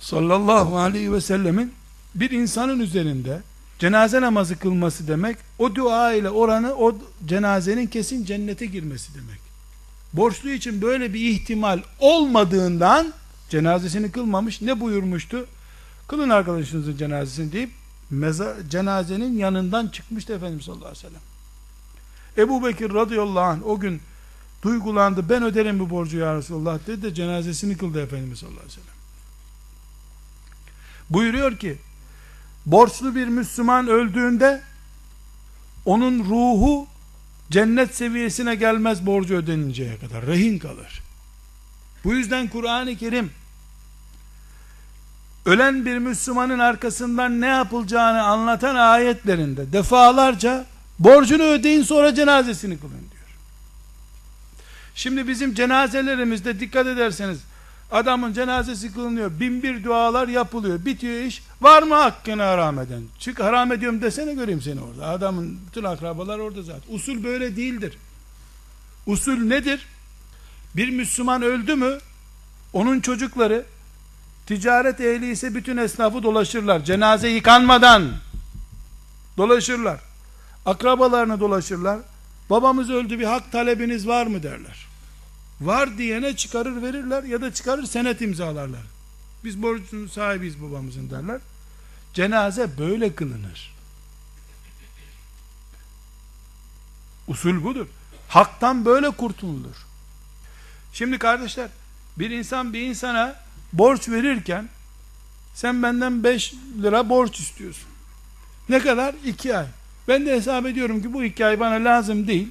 sallallahu aleyhi ve sellemin bir insanın üzerinde cenaze namazı kılması demek o dua ile oranı o cenazenin kesin cennete girmesi demek. Borçlu için böyle bir ihtimal olmadığından cenazesini kılmamış ne buyurmuştu? Kılın arkadaşınızın cenazesini deyip meza, cenazenin yanından çıkmıştı Efendimiz sallallahu aleyhi ve sellem. Ebu Bekir radıyallahu anh o gün duygulandı ben öderim bu borcu ya Resulullah dedi de cenazesini kıldı Efendimiz sallallahu aleyhi ve sellem. Buyuruyor ki borçlu bir Müslüman öldüğünde onun ruhu cennet seviyesine gelmez borcu ödeninceye kadar rehin kalır. Bu yüzden Kur'an-ı Kerim ölen bir Müslümanın arkasından ne yapılacağını anlatan ayetlerinde defalarca borcunu ödeyin sonra cenazesini kılın diyor. Şimdi bizim cenazelerimizde dikkat ederseniz adamın cenazesi kılınıyor. Bin bir dualar yapılıyor. Bitiyor iş. Var mı hakkını haram eden? Çık haram ediyorum desene göreyim seni orada. Adamın bütün akrabalar orada zaten. Usul böyle değildir. Usul nedir? Bir Müslüman öldü mü onun çocukları ticaret ehli ise bütün esnafı dolaşırlar. Cenaze yıkanmadan dolaşırlar. Akrabalarını dolaşırlar. Babamız öldü bir hak talebiniz var mı derler. Var diyene çıkarır verirler ya da çıkarır senet imzalarlar. Biz borcun sahibiyiz babamızın derler. Cenaze böyle kılınır. Usul budur. Haktan böyle kurtulur. Şimdi kardeşler bir insan bir insana borç verirken sen benden 5 lira borç istiyorsun. Ne kadar? 2 ay. Ben de hesap ediyorum ki bu 2 ay bana lazım değil.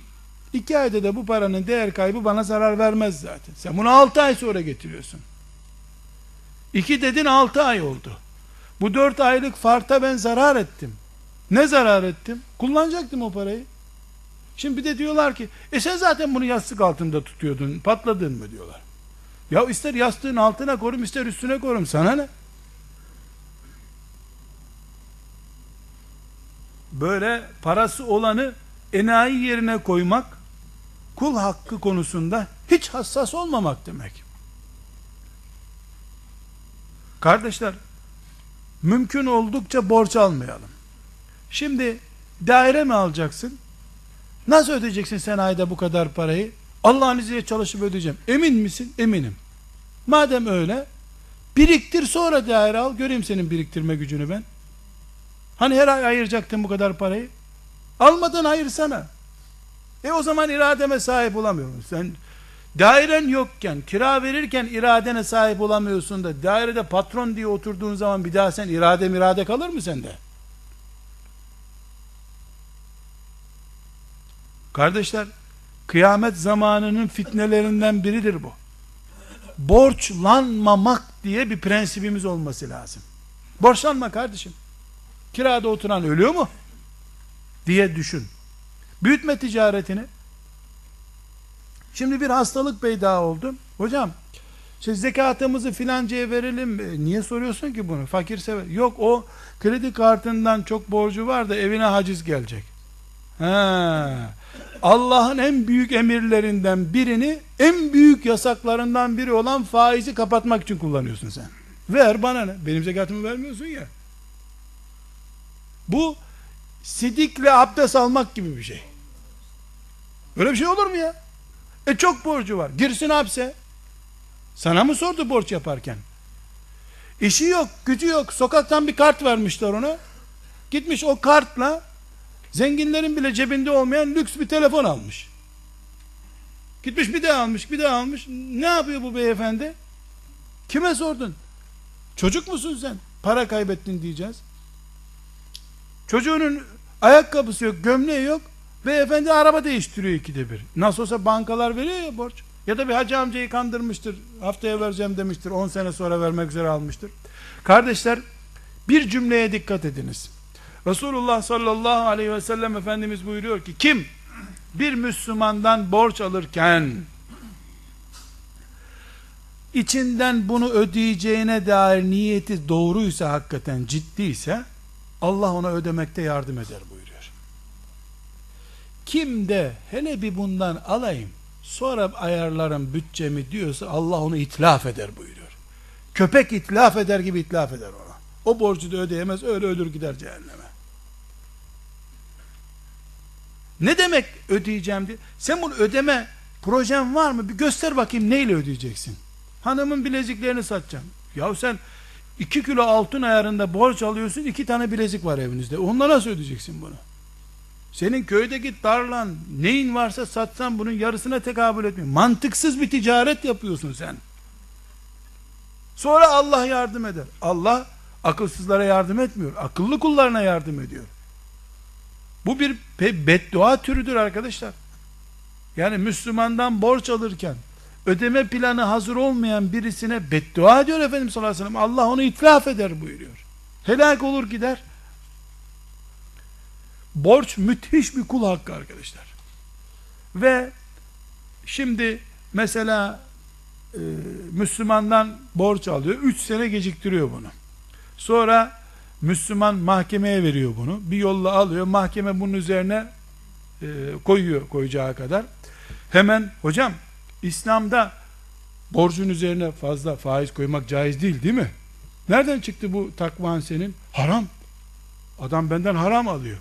2 ayda da bu paranın değer kaybı bana zarar vermez zaten. Sen bunu 6 ay sonra getiriyorsun. 2 dedin 6 ay oldu. Bu 4 aylık farkta ben zarar ettim. Ne zarar ettim? Kullanacaktım o parayı. Şimdi bir de diyorlar ki e sen zaten bunu yastık altında tutuyordun patladın mı diyorlar. Ya ister yastığın altına korum ister üstüne korum sana ne? Böyle parası olanı enayi yerine koymak kul hakkı konusunda hiç hassas olmamak demek. Kardeşler mümkün oldukça borç almayalım. Şimdi daire mi alacaksın? Nasıl ödeyeceksin sen ayda bu kadar parayı? Allah'ın izniyle çalışıp ödeyeceğim. Emin misin? Eminim. Madem öyle, biriktir sonra daire al. Göreyim senin biriktirme gücünü ben. Hani her ay ayıracaktın bu kadar parayı? Almadan ayırsana. E o zaman irademe sahip olamıyorum. Sen dairen yokken, kira verirken iradene sahip olamıyorsun da dairede patron diye oturduğun zaman bir daha sen irade irade kalır mı sende? Kardeşler, kıyamet zamanının fitnelerinden biridir bu. Borçlanmamak diye bir prensibimiz olması lazım. Borçlanma kardeşim. Kirada oturan ölüyor mu? Diye düşün. Büyütme ticaretini. Şimdi bir hastalık peyda oldu. Hocam, işte zekatımızı filancaya verelim. E, niye soruyorsun ki bunu? Fakir sever. Yok o kredi kartından çok borcu var da evine haciz gelecek. Ha. Allah'ın en büyük emirlerinden birini en büyük yasaklarından biri olan faizi kapatmak için kullanıyorsun sen. Ver bana ne? Benim zekatımı vermiyorsun ya. Bu sidikle abdest almak gibi bir şey. Böyle bir şey olur mu ya? E çok borcu var. Girsin hapse. Sana mı sordu borç yaparken? İşi yok, gücü yok. Sokaktan bir kart vermişler ona. Gitmiş o kartla zenginlerin bile cebinde olmayan lüks bir telefon almış. Gitmiş bir daha almış, bir daha almış. Ne yapıyor bu beyefendi? Kime sordun? Çocuk musun sen? Para kaybettin diyeceğiz. Çocuğunun ayakkabısı yok, gömleği yok. Beyefendi araba değiştiriyor ikide bir. Nasıl olsa bankalar veriyor ya borç. Ya da bir hacı amcayı kandırmıştır. Haftaya vereceğim demiştir. 10 sene sonra vermek üzere almıştır. Kardeşler bir cümleye dikkat ediniz. Resulullah sallallahu aleyhi ve sellem Efendimiz buyuruyor ki kim bir Müslümandan borç alırken içinden bunu ödeyeceğine dair niyeti doğruysa hakikaten ciddiyse Allah ona ödemekte yardım eder buyuruyor. Kim de hele bir bundan alayım sonra ayarlarım bütçemi diyorsa Allah onu itlaf eder buyuruyor. Köpek itlaf eder gibi itlaf eder ona. O borcu da ödeyemez öyle ölür gider cehenneme. Ne demek ödeyeceğim diye. Sen bunu ödeme projen var mı? Bir göster bakayım neyle ödeyeceksin. Hanımın bileziklerini satacağım. Ya sen 2 kilo altın ayarında borç alıyorsun, iki tane bilezik var evinizde. Onunla nasıl ödeyeceksin bunu? Senin köydeki tarlan, neyin varsa satsan bunun yarısına tekabül etmiyor. Mantıksız bir ticaret yapıyorsun sen. Sonra Allah yardım eder. Allah akılsızlara yardım etmiyor. Akıllı kullarına yardım ediyor. Bu bir beddua türüdür arkadaşlar. Yani Müslümandan borç alırken ödeme planı hazır olmayan birisine beddua ediyor Efendimiz sallallahu aleyhi ve sellem. Allah onu itlaf eder buyuruyor. Helak olur gider. Borç müthiş bir kul hakkı arkadaşlar. Ve şimdi mesela e, Müslümandan borç alıyor. Üç sene geciktiriyor bunu. Sonra Müslüman mahkemeye veriyor bunu. Bir yolla alıyor. Mahkeme bunun üzerine e, koyuyor koyacağı kadar. Hemen hocam İslam'da borcun üzerine fazla faiz koymak caiz değil değil mi? Nereden çıktı bu takvan senin? Haram. Adam benden haram alıyor.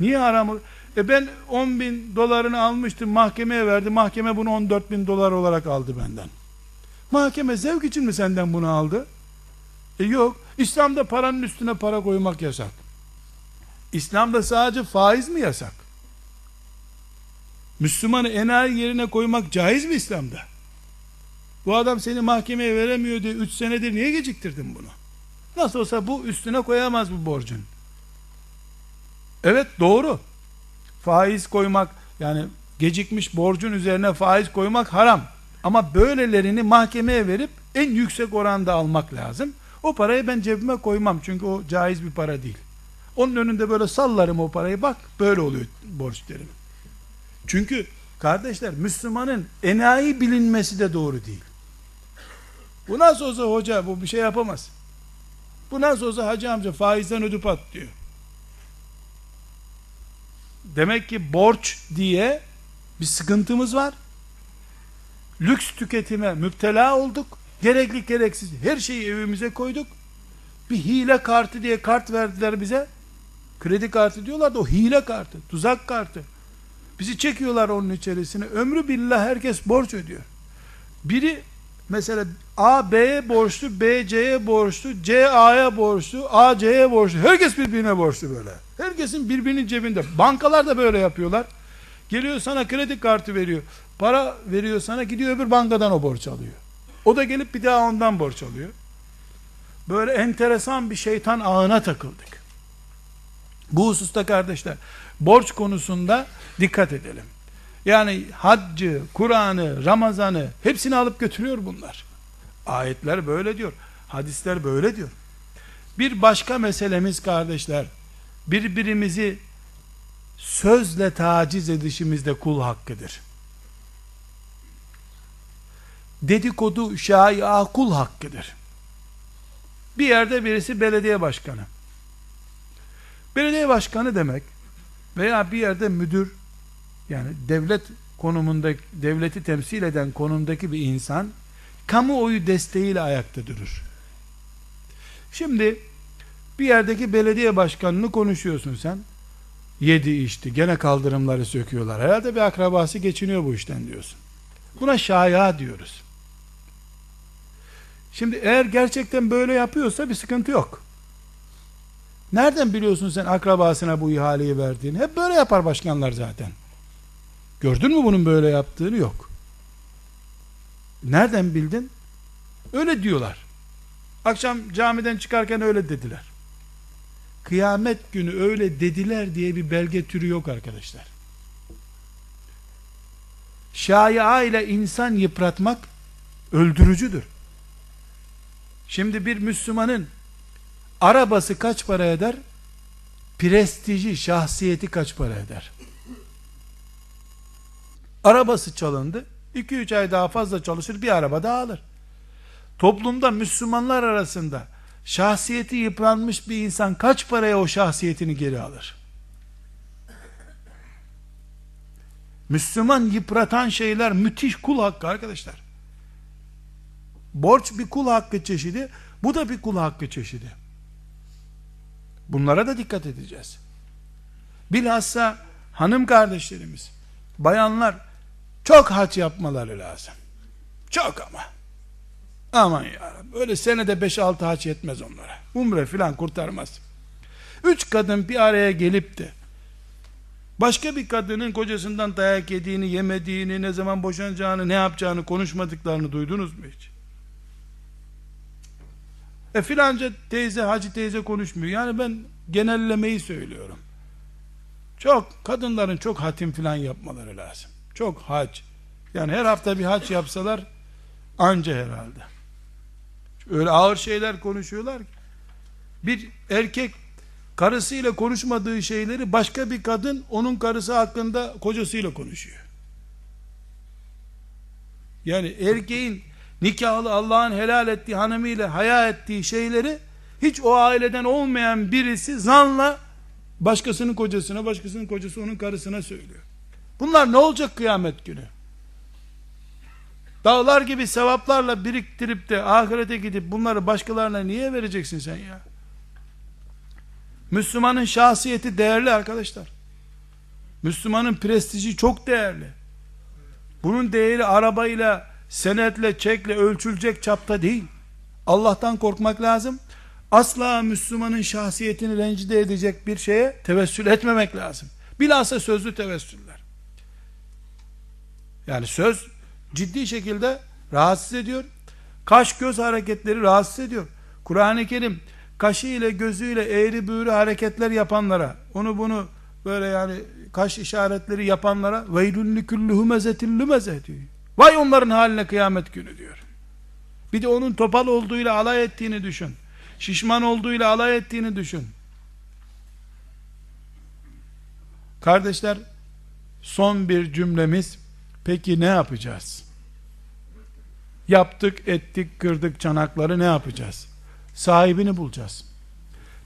Niye haram? E ben 10 bin dolarını almıştım mahkemeye verdi. Mahkeme bunu 14 bin dolar olarak aldı benden. Mahkeme zevk için mi senden bunu aldı? E yok. İslam'da paranın üstüne para koymak yasak. İslam'da sadece faiz mi yasak? Müslümanı enayi yerine koymak caiz mi İslam'da? Bu adam seni mahkemeye veremiyor diye 3 senedir niye geciktirdin bunu? Nasıl olsa bu üstüne koyamaz bu borcun. Evet doğru. Faiz koymak yani gecikmiş borcun üzerine faiz koymak haram. Ama böylelerini mahkemeye verip en yüksek oranda almak lazım. O parayı ben cebime koymam çünkü o caiz bir para değil. Onun önünde böyle sallarım o parayı bak böyle oluyor borç derim. Çünkü kardeşler Müslümanın enayi bilinmesi de doğru değil. Bu nasıl olsa hoca bu bir şey yapamaz. Bu nasıl olsa hacı amca faizden ödüp at diyor. Demek ki borç diye bir sıkıntımız var. Lüks tüketime müptela olduk. Gerekli gereksiz her şeyi evimize koyduk. Bir hile kartı diye kart verdiler bize. Kredi kartı diyorlar da o hile kartı, tuzak kartı. Bizi çekiyorlar onun içerisine. Ömrü billah herkes borç ödüyor. Biri mesela A B'ye borçlu, B C'ye borçlu, C A'ya borçlu, A C'ye borçlu. Herkes birbirine borçlu böyle. Herkesin birbirinin cebinde. Bankalar da böyle yapıyorlar. Geliyor sana kredi kartı veriyor. Para veriyor sana gidiyor öbür bankadan o borç alıyor. O da gelip bir daha ondan borç alıyor. Böyle enteresan bir şeytan ağına takıldık. Bu hususta kardeşler borç konusunda dikkat edelim. Yani haccı, Kur'an'ı, Ramazan'ı hepsini alıp götürüyor bunlar. Ayetler böyle diyor. Hadisler böyle diyor. Bir başka meselemiz kardeşler, birbirimizi sözle taciz edişimizde kul hakkıdır. Dedikodu, şaia kul hakkıdır. Bir yerde birisi belediye başkanı. Belediye başkanı demek veya bir yerde müdür yani devlet konumunda devleti temsil eden konumdaki bir insan kamuoyu desteğiyle ayakta durur. Şimdi bir yerdeki belediye başkanını konuşuyorsun sen. Yedi içti. Gene kaldırımları söküyorlar. Herhalde bir akrabası geçiniyor bu işten diyorsun. Buna şaya diyoruz. Şimdi eğer gerçekten böyle yapıyorsa bir sıkıntı yok. Nereden biliyorsun sen akrabasına bu ihaleyi verdiğini? Hep böyle yapar başkanlar zaten. Gördün mü bunun böyle yaptığını? Yok. Nereden bildin? Öyle diyorlar. Akşam camiden çıkarken öyle dediler. Kıyamet günü öyle dediler diye bir belge türü yok arkadaşlar. Şaya ile insan yıpratmak öldürücüdür. Şimdi bir Müslümanın arabası kaç para eder? Prestiji, şahsiyeti kaç para eder? Arabası çalındı. 2-3 ay daha fazla çalışır bir araba daha alır. Toplumda Müslümanlar arasında şahsiyeti yıpranmış bir insan kaç paraya o şahsiyetini geri alır? Müslüman yıpratan şeyler müthiş kul hakkı arkadaşlar. Borç bir kul hakkı çeşidi, bu da bir kul hakkı çeşidi. Bunlara da dikkat edeceğiz. Bilhassa hanım kardeşlerimiz, bayanlar çok haç yapmaları lazım. Çok ama. Aman ya öyle senede 5-6 haç yetmez onlara. Umre filan kurtarmaz. Üç kadın bir araya gelip de başka bir kadının kocasından dayak yediğini, yemediğini, ne zaman boşanacağını, ne yapacağını konuşmadıklarını duydunuz mu hiç? E filanca teyze, hacı teyze konuşmuyor. Yani ben genellemeyi söylüyorum. Çok, kadınların çok hatim filan yapmaları lazım. Çok hac. Yani her hafta bir hac yapsalar anca herhalde. Öyle ağır şeyler konuşuyorlar ki. Bir erkek karısıyla konuşmadığı şeyleri başka bir kadın onun karısı hakkında kocasıyla konuşuyor. Yani erkeğin nikahlı Allah'ın helal ettiği hanımıyla haya ettiği şeyleri hiç o aileden olmayan birisi zanla başkasının kocasına, başkasının kocası onun karısına söylüyor. Bunlar ne olacak kıyamet günü? Dağlar gibi sevaplarla biriktirip de ahirete gidip bunları başkalarına niye vereceksin sen ya? Müslümanın şahsiyeti değerli arkadaşlar. Müslümanın prestiji çok değerli. Bunun değeri arabayla, senetle, çekle ölçülecek çapta değil. Allah'tan korkmak lazım. Asla Müslümanın şahsiyetini rencide edecek bir şeye tevessül etmemek lazım. Bilhassa sözlü tevessüller. Yani söz ciddi şekilde rahatsız ediyor. Kaş göz hareketleri rahatsız ediyor. Kur'an-ı Kerim kaşı ile gözüyle eğri büğrü hareketler yapanlara, onu bunu böyle yani kaş işaretleri yapanlara veylün likülli humezetin lümeze diyor. Vay onların haline kıyamet günü diyor. Bir de onun topal olduğuyla alay ettiğini düşün. Şişman olduğuyla alay ettiğini düşün. Kardeşler, son bir cümlemiz, peki ne yapacağız? Yaptık, ettik, kırdık çanakları ne yapacağız? Sahibini bulacağız.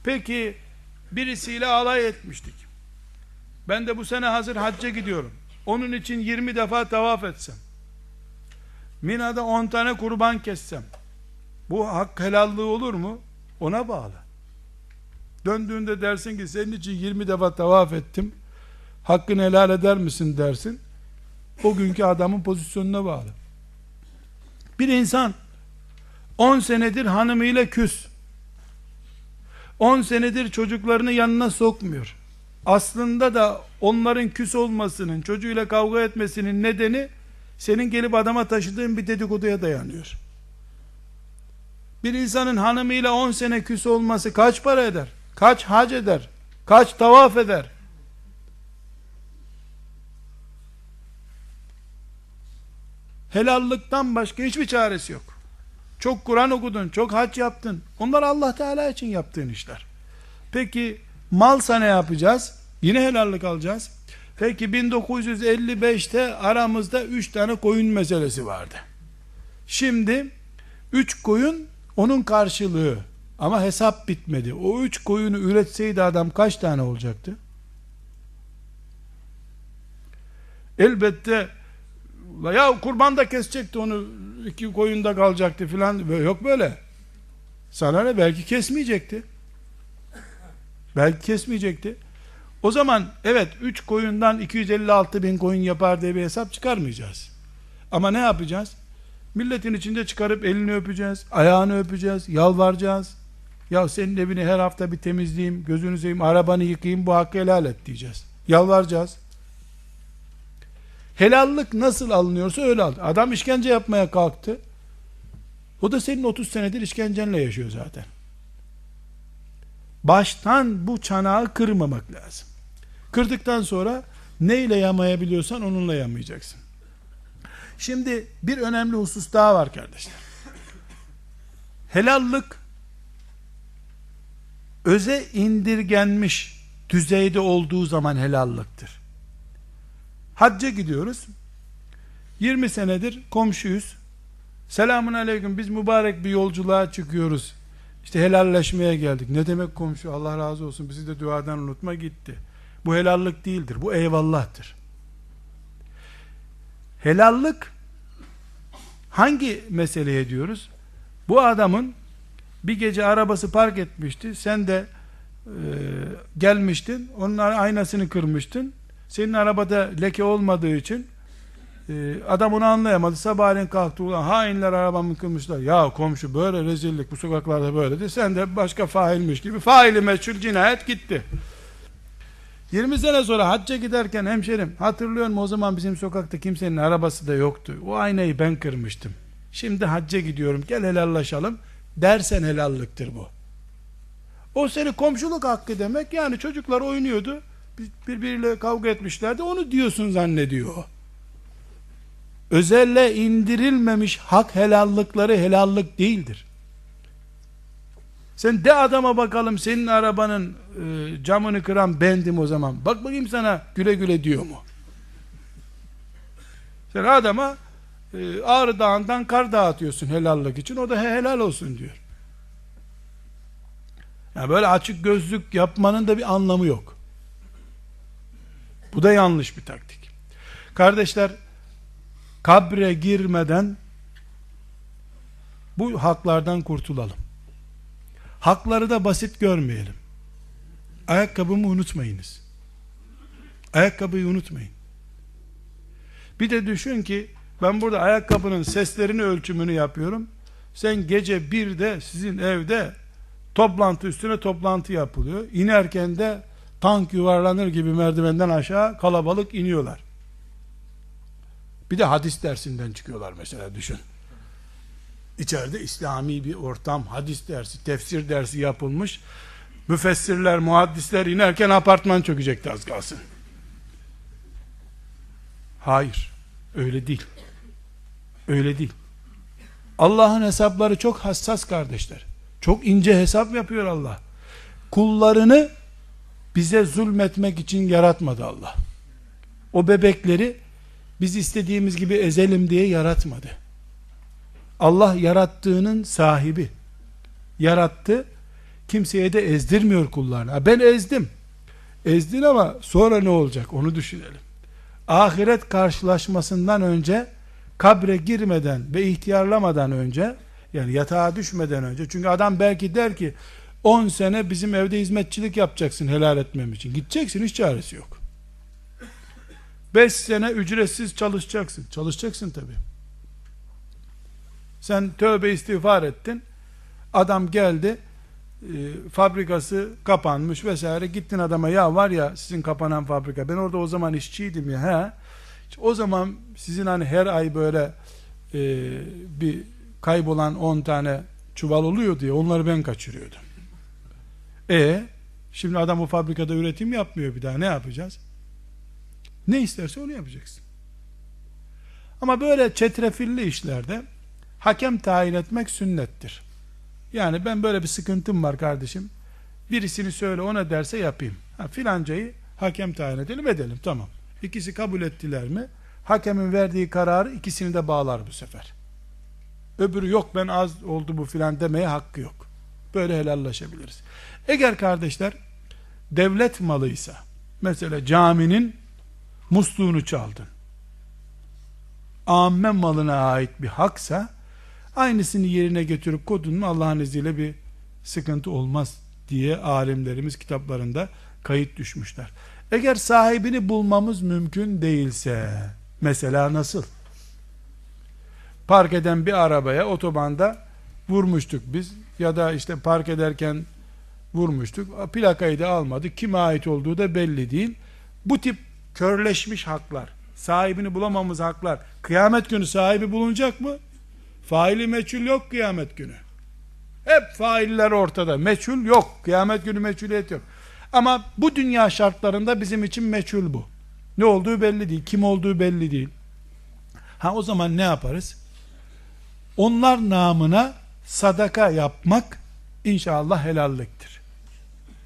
Peki, birisiyle alay etmiştik. Ben de bu sene hazır hacca gidiyorum. Onun için 20 defa tavaf etsem. Mina'da 10 tane kurban kessem. Bu hak helallığı olur mu? Ona bağlı. Döndüğünde dersin ki senin için 20 defa tavaf ettim. Hakkını helal eder misin dersin. O günkü adamın pozisyonuna bağlı. Bir insan 10 senedir hanımıyla küs. 10 senedir çocuklarını yanına sokmuyor. aslında da onların küs olmasının, çocuğuyla kavga etmesinin nedeni senin gelip adama taşıdığın bir dedikoduya dayanıyor. Bir insanın hanımıyla 10 sene küs olması kaç para eder? Kaç hac eder? Kaç tavaf eder? Helallıktan başka hiçbir çaresi yok. Çok Kur'an okudun, çok hac yaptın. Onlar Allah Teala için yaptığın işler. Peki malsa ne yapacağız? Yine helallik alacağız. Peki 1955'te aramızda 3 tane koyun meselesi vardı. Şimdi 3 koyun onun karşılığı ama hesap bitmedi. O 3 koyunu üretseydi adam kaç tane olacaktı? Elbette ya kurban da kesecekti onu iki koyunda kalacaktı filan yok böyle. Sana ne belki kesmeyecekti. Belki kesmeyecekti. O zaman evet 3 koyundan 256 bin koyun yapar diye bir hesap çıkarmayacağız. Ama ne yapacağız? Milletin içinde çıkarıp elini öpeceğiz, ayağını öpeceğiz, yalvaracağız. Ya senin evini her hafta bir temizleyeyim, gözünü seveyim, arabanı yıkayayım, bu hakkı helal et diyeceğiz. Yalvaracağız. Helallik nasıl alınıyorsa öyle al. Adam işkence yapmaya kalktı. O da senin 30 senedir işkencenle yaşıyor zaten. Baştan bu çanağı kırmamak lazım. Kırdıktan sonra neyle yamayabiliyorsan onunla yamayacaksın. Şimdi bir önemli husus daha var kardeşler. Helallik öze indirgenmiş düzeyde olduğu zaman helallıktır. Hacca gidiyoruz. 20 senedir komşuyuz. Selamun aleyküm biz mübarek bir yolculuğa çıkıyoruz. İşte helalleşmeye geldik. Ne demek komşu Allah razı olsun bizi de duadan unutma gitti. Bu helallik değildir. Bu eyvallahtır. Helallik hangi meseleye diyoruz? Bu adamın bir gece arabası park etmişti. Sen de e, gelmiştin. Onun aynasını kırmıştın. Senin arabada leke olmadığı için e, adam onu anlayamadı. Sabahleyin kalktı ulan hainler arabamı kırmışlar. Ya komşu böyle rezillik bu sokaklarda böyle de sen de başka failmiş gibi faili meçhul cinayet gitti. 20 sene sonra hacca giderken hemşerim hatırlıyor musun o zaman bizim sokakta kimsenin arabası da yoktu. O aynayı ben kırmıştım. Şimdi hacca gidiyorum gel helallaşalım dersen helallıktır bu. O seni komşuluk hakkı demek yani çocuklar oynuyordu birbiriyle kavga etmişlerdi onu diyorsun zannediyor. Özelle indirilmemiş hak helallıkları helallık değildir. Sen de adama bakalım senin arabanın e, camını kıran bendim o zaman. Bak bakayım sana güle güle diyor mu? Sen adama e, Ağrı Dağı'ndan kar dağıtıyorsun helallik için. O da he, helal olsun diyor. Yani böyle açık gözlük yapmanın da bir anlamı yok. Bu da yanlış bir taktik. Kardeşler kabre girmeden bu haklardan kurtulalım. Hakları da basit görmeyelim. Ayakkabımı unutmayınız. Ayakkabıyı unutmayın. Bir de düşün ki ben burada ayakkabının seslerini ölçümünü yapıyorum. Sen gece bir de sizin evde toplantı üstüne toplantı yapılıyor. İnerken de tank yuvarlanır gibi merdivenden aşağı kalabalık iniyorlar. Bir de hadis dersinden çıkıyorlar mesela düşün. İçeride İslami bir ortam, hadis dersi, tefsir dersi yapılmış. Müfessirler, muhaddisler inerken apartman çökecekti az kalsın. Hayır, öyle değil. Öyle değil. Allah'ın hesapları çok hassas kardeşler. Çok ince hesap yapıyor Allah. Kullarını bize zulmetmek için yaratmadı Allah. O bebekleri biz istediğimiz gibi ezelim diye yaratmadı. Allah yarattığının sahibi. Yarattı. Kimseye de ezdirmiyor kullarına. Ben ezdim. Ezdin ama sonra ne olacak onu düşünelim. Ahiret karşılaşmasından önce kabre girmeden ve ihtiyarlamadan önce yani yatağa düşmeden önce çünkü adam belki der ki 10 sene bizim evde hizmetçilik yapacaksın helal etmem için. Gideceksin hiç çaresi yok. 5 sene ücretsiz çalışacaksın. Çalışacaksın tabi. Sen tövbe istiğfar ettin. Adam geldi. fabrikası kapanmış vesaire gittin adama ya var ya sizin kapanan fabrika ben orada o zaman işçiydim ya he o zaman sizin hani her ay böyle e, bir kaybolan 10 tane çuval oluyor diye onları ben kaçırıyordum. E şimdi adam o fabrikada üretim yapmıyor bir daha ne yapacağız? Ne isterse onu yapacaksın. Ama böyle çetrefilli işlerde hakem tayin etmek sünnettir. Yani ben böyle bir sıkıntım var kardeşim. Birisini söyle ona derse yapayım. Ha, filancayı hakem tayin edelim edelim tamam. İkisi kabul ettiler mi? Hakemin verdiği kararı ikisini de bağlar bu sefer. Öbürü yok ben az oldu bu filan demeye hakkı yok. Böyle helallaşabiliriz. Eğer kardeşler devlet malıysa mesela caminin musluğunu çaldın. Amme malına ait bir haksa aynısını yerine götürüp kodun mu Allah'ın izniyle bir sıkıntı olmaz diye alimlerimiz kitaplarında kayıt düşmüşler. Eğer sahibini bulmamız mümkün değilse mesela nasıl? Park eden bir arabaya otobanda vurmuştuk biz ya da işte park ederken vurmuştuk. Plakayı da almadık. Kime ait olduğu da belli değil. Bu tip körleşmiş haklar, sahibini bulamamız haklar, kıyamet günü sahibi bulunacak mı? Faili meçhul yok kıyamet günü. Hep failler ortada. Meçhul yok. Kıyamet günü meçhuliyet yok. Ama bu dünya şartlarında bizim için meçhul bu. Ne olduğu belli değil. Kim olduğu belli değil. Ha o zaman ne yaparız? Onlar namına sadaka yapmak inşallah helalliktir.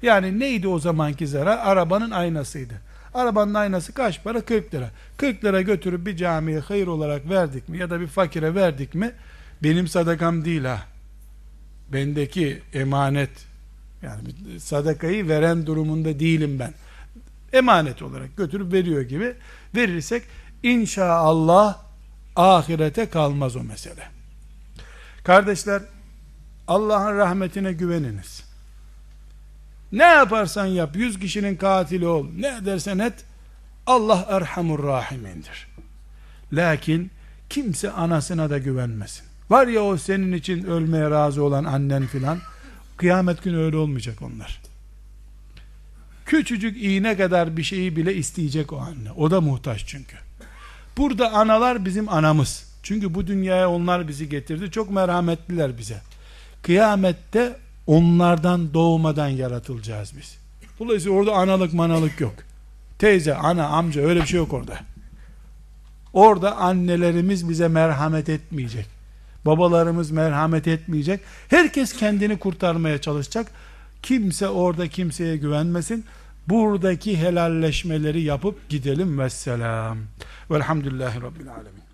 Yani neydi o zamanki zarar? Arabanın aynasıydı. Arabanın aynası kaç para? 40 lira. 40 lira götürüp bir camiye hayır olarak verdik mi ya da bir fakire verdik mi benim sadakam değil ha. Bendeki emanet yani sadakayı veren durumunda değilim ben. Emanet olarak götürüp veriyor gibi verirsek inşallah ahirete kalmaz o mesele. Kardeşler Allah'ın rahmetine güveniniz. Ne yaparsan yap, yüz kişinin katili ol, ne edersen et, Allah erhamur rahimindir. Lakin kimse anasına da güvenmesin. Var ya o senin için ölmeye razı olan annen filan, kıyamet günü öyle olmayacak onlar. Küçücük iğne kadar bir şeyi bile isteyecek o anne. O da muhtaç çünkü. Burada analar bizim anamız. Çünkü bu dünyaya onlar bizi getirdi. Çok merhametliler bize. Kıyamette onlardan doğmadan yaratılacağız biz. Dolayısıyla orada analık manalık yok. Teyze, ana, amca öyle bir şey yok orada. Orada annelerimiz bize merhamet etmeyecek. Babalarımız merhamet etmeyecek. Herkes kendini kurtarmaya çalışacak. Kimse orada kimseye güvenmesin. Buradaki helalleşmeleri yapıp gidelim vesselam. Velhamdülillahi Rabbil Alemin.